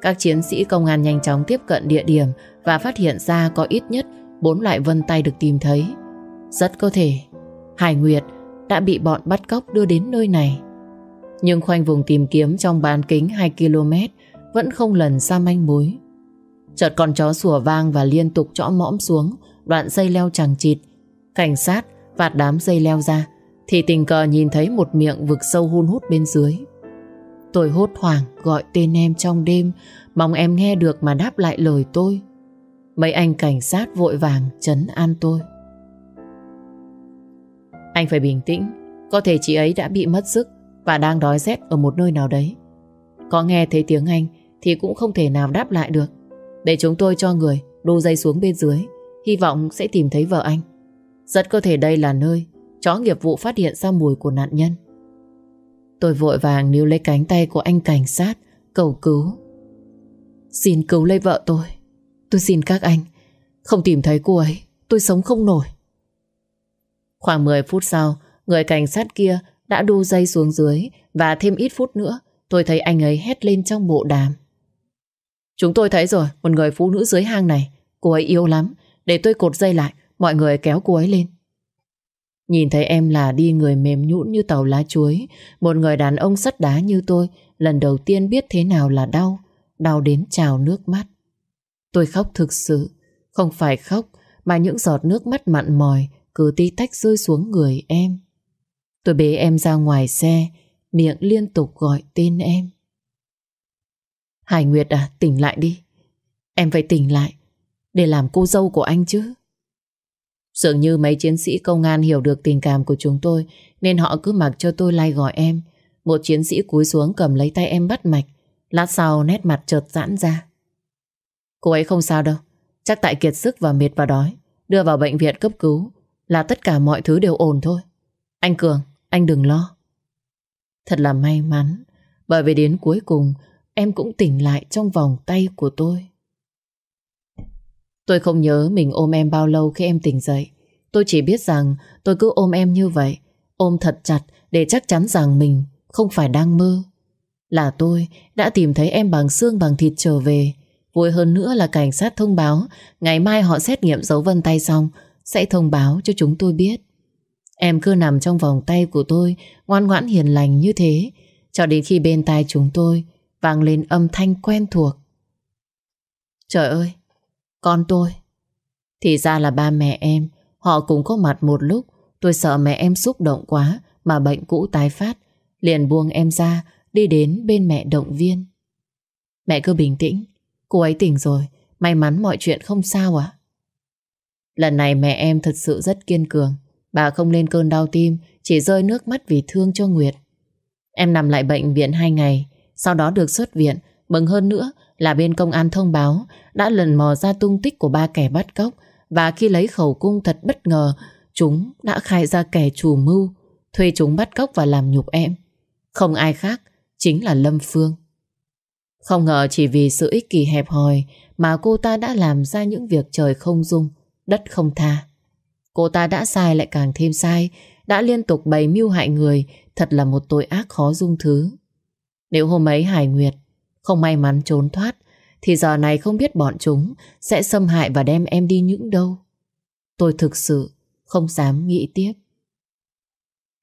Các chiến sĩ công an nhanh chóng tiếp cận địa điểm và phát hiện ra có ít nhất bốn loại vân tay được tìm thấy. Rất có thể, Hải Nguyệt đã bị bọn bắt cóc đưa đến nơi này. Nhưng khoanh vùng tìm kiếm trong bán kính 2 km vẫn không lần ra manh mối. Chợt con chó sủa vang và liên tục chõ mõm xuống, đoạn dây leo chẳng chịt. Cảnh sát vạt đám dây leo ra thì tình cờ nhìn thấy một miệng vực sâu hun hút bên dưới. Tôi hốt hoảng gọi tên em trong đêm mong em nghe được mà đáp lại lời tôi. Mấy anh cảnh sát vội vàng chấn an tôi. Anh phải bình tĩnh, có thể chị ấy đã bị mất sức và đang đói rét ở một nơi nào đấy. Có nghe thấy tiếng Anh thì cũng không thể nào đáp lại được. Để chúng tôi cho người đu dây xuống bên dưới, hy vọng sẽ tìm thấy vợ anh. Rất có thể đây là nơi chó nghiệp vụ phát hiện ra mùi của nạn nhân. Tôi vội vàng níu lấy cánh tay của anh cảnh sát, cầu cứu. Xin cứu lấy vợ tôi. Tôi xin các anh, không tìm thấy cô ấy, tôi sống không nổi. Khoảng 10 phút sau, người cảnh sát kia đã đu dây xuống dưới và thêm ít phút nữa tôi thấy anh ấy hét lên trong bộ đàm. Chúng tôi thấy rồi, một người phụ nữ dưới hang này, cô ấy yếu lắm, để tôi cột dây lại, mọi người kéo cô ấy lên. Nhìn thấy em là đi người mềm nhũn như tàu lá chuối, một người đàn ông sắt đá như tôi, lần đầu tiên biết thế nào là đau, đau đến trào nước mắt. Tôi khóc thực sự, không phải khóc, mà những giọt nước mắt mặn mòi cứ tí tách rơi xuống người em. Tôi bế em ra ngoài xe, miệng liên tục gọi tên em. Hải Nguyệt à, tỉnh lại đi. Em phải tỉnh lại, để làm cô dâu của anh chứ. Dường như mấy chiến sĩ công an hiểu được tình cảm của chúng tôi, nên họ cứ mặc cho tôi lay gọi em. Một chiến sĩ cúi xuống cầm lấy tay em bắt mạch. Lát sau nét mặt chợt giãn ra. Cô ấy không sao đâu, chắc tại kiệt sức và mệt và đói. Đưa vào bệnh viện cấp cứu là tất cả mọi thứ đều ổn thôi. Anh Cường, anh đừng lo. Thật là may mắn, bởi vì đến cuối cùng em cũng tỉnh lại trong vòng tay của tôi. Tôi không nhớ mình ôm em bao lâu khi em tỉnh dậy. Tôi chỉ biết rằng tôi cứ ôm em như vậy, ôm thật chặt để chắc chắn rằng mình không phải đang mơ. Là tôi đã tìm thấy em bằng xương bằng thịt trở về. Vui hơn nữa là cảnh sát thông báo ngày mai họ xét nghiệm dấu vân tay xong sẽ thông báo cho chúng tôi biết. Em cứ nằm trong vòng tay của tôi ngoan ngoãn hiền lành như thế cho đến khi bên tai chúng tôi vang lên âm thanh quen thuộc. Trời ơi, con tôi. Thì ra là ba mẹ em, họ cũng có mặt một lúc. Tôi sợ mẹ em xúc động quá mà bệnh cũ tái phát. Liền buông em ra, đi đến bên mẹ động viên. Mẹ cứ bình tĩnh, cô ấy tỉnh rồi, may mắn mọi chuyện không sao à? Lần này mẹ em thật sự rất kiên cường. Bà không lên cơn đau tim, chỉ rơi nước mắt vì thương cho Nguyệt. Em nằm lại bệnh viện 2 ngày, sau đó được xuất viện. Mừng hơn nữa là bên công an thông báo đã lần mò ra tung tích của ba kẻ bắt cóc và khi lấy khẩu cung thật bất ngờ, chúng đã khai ra kẻ chủ mưu, thuê chúng bắt cóc và làm nhục em. Không ai khác, chính là Lâm Phương. Không ngờ chỉ vì sự ích kỷ hẹp hòi mà cô ta đã làm ra những việc trời không dung, đất không tha. Cô ta đã sai lại càng thêm sai, đã liên tục bày mưu hại người, thật là một tội ác khó dung thứ. Nếu hôm ấy Hải Nguyệt không may mắn trốn thoát, thì giờ này không biết bọn chúng sẽ xâm hại và đem em đi những đâu. Tôi thực sự không dám nghĩ tiếp.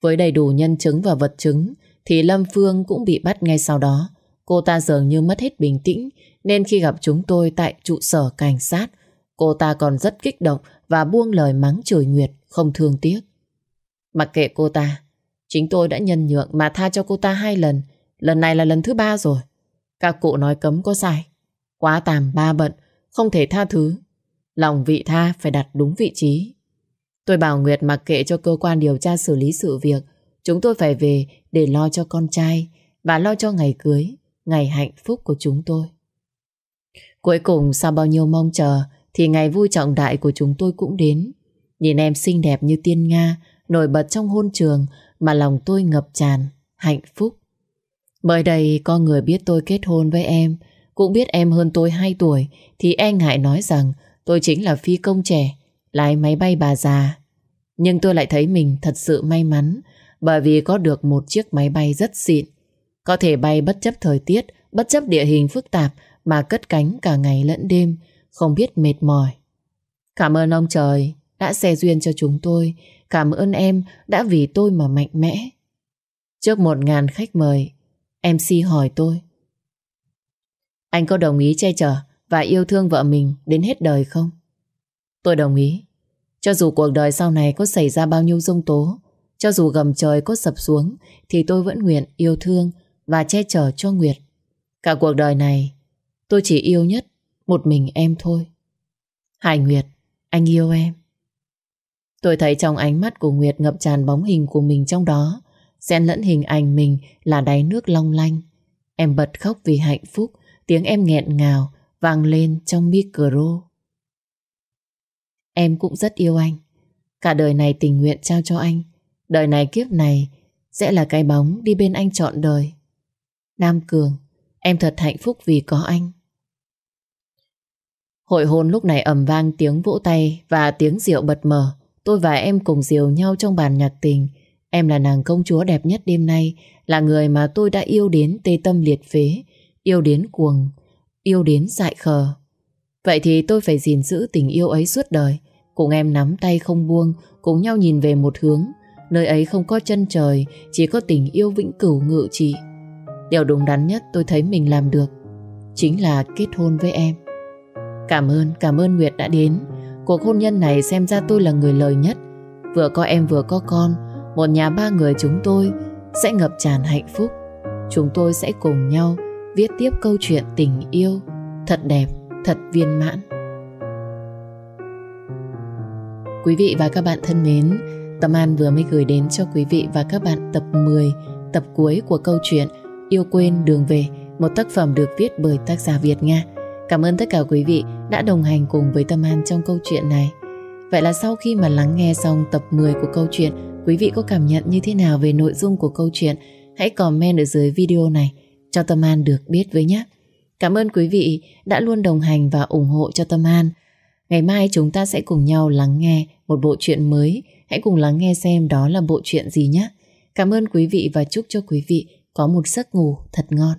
Với đầy đủ nhân chứng và vật chứng, thì Lâm Phương cũng bị bắt ngay sau đó. Cô ta dường như mất hết bình tĩnh, nên khi gặp chúng tôi tại trụ sở cảnh sát, cô ta còn rất kích động và buông lời mắng chửi Nguyệt, không thương tiếc. Mặc kệ cô ta, chính tôi đã nhân nhượng mà tha cho cô ta hai lần, lần này là lần thứ ba rồi. Các cụ nói cấm có sai, Quá tàm ba bận, không thể tha thứ. Lòng vị tha phải đặt đúng vị trí. Tôi bảo Nguyệt mặc kệ cho cơ quan điều tra xử lý sự việc. Chúng tôi phải về để lo cho con trai và lo cho ngày cưới, ngày hạnh phúc của chúng tôi. Cuối cùng sau bao nhiêu mong chờ thì ngày vui trọng đại của chúng tôi cũng đến. Nhìn em xinh đẹp như tiên Nga, nổi bật trong hôn trường mà lòng tôi ngập tràn, hạnh phúc. Mới đây có người biết tôi kết hôn với em, cũng biết em hơn tôi 2 tuổi, thì e ngại nói rằng tôi chính là phi công trẻ, lái máy bay bà già. Nhưng tôi lại thấy mình thật sự may mắn, bởi vì có được một chiếc máy bay rất xịn. Có thể bay bất chấp thời tiết, bất chấp địa hình phức tạp mà cất cánh cả ngày lẫn đêm, không biết mệt mỏi. Cảm ơn ông trời đã xe duyên cho chúng tôi. Cảm ơn em đã vì tôi mà mạnh mẽ. Trước một ngàn khách mời, MC hỏi tôi. Anh có đồng ý che chở và yêu thương vợ mình đến hết đời không? Tôi đồng ý. Cho dù cuộc đời sau này có xảy ra bao nhiêu dung tố, cho dù gầm trời có sập xuống, thì tôi vẫn nguyện yêu thương và che chở cho Nguyệt. Cả cuộc đời này, tôi chỉ yêu nhất một mình em thôi. Hải Nguyệt, anh yêu em. Tôi thấy trong ánh mắt của Nguyệt ngập tràn bóng hình của mình trong đó, xen lẫn hình ảnh mình là đáy nước long lanh. Em bật khóc vì hạnh phúc, tiếng em nghẹn ngào vang lên trong micro. Em cũng rất yêu anh. Cả đời này tình nguyện trao cho anh. Đời này kiếp này sẽ là cái bóng đi bên anh trọn đời. Nam Cường, em thật hạnh phúc vì có anh. Hội hôn lúc này ầm vang tiếng vỗ tay và tiếng rượu bật mở. Tôi và em cùng diều nhau trong bàn nhạc tình. Em là nàng công chúa đẹp nhất đêm nay, là người mà tôi đã yêu đến tê tâm liệt phế, yêu đến cuồng, yêu đến dại khờ. Vậy thì tôi phải gìn giữ tình yêu ấy suốt đời, cùng em nắm tay không buông, cùng nhau nhìn về một hướng. Nơi ấy không có chân trời, chỉ có tình yêu vĩnh cửu ngự trị. Điều đúng đắn nhất tôi thấy mình làm được, chính là kết hôn với em. Cảm ơn, cảm ơn Nguyệt đã đến. Cuộc hôn nhân này xem ra tôi là người lời nhất. Vừa có em vừa có con, một nhà ba người chúng tôi sẽ ngập tràn hạnh phúc. Chúng tôi sẽ cùng nhau viết tiếp câu chuyện tình yêu thật đẹp, thật viên mãn. Quý vị và các bạn thân mến, Tâm An vừa mới gửi đến cho quý vị và các bạn tập 10, tập cuối của câu chuyện Yêu quên đường về, một tác phẩm được viết bởi tác giả Việt Nga. Cảm ơn tất cả quý vị đã đồng hành cùng với Tâm An trong câu chuyện này. Vậy là sau khi mà lắng nghe xong tập 10 của câu chuyện, quý vị có cảm nhận như thế nào về nội dung của câu chuyện? Hãy comment ở dưới video này, cho Tâm An được biết với nhé. Cảm ơn quý vị đã luôn đồng hành và ủng hộ cho Tâm An. Ngày mai chúng ta sẽ cùng nhau lắng nghe một bộ truyện mới. Hãy cùng lắng nghe xem đó là bộ truyện gì nhé. Cảm ơn quý vị và chúc cho quý vị có một giấc ngủ thật ngon.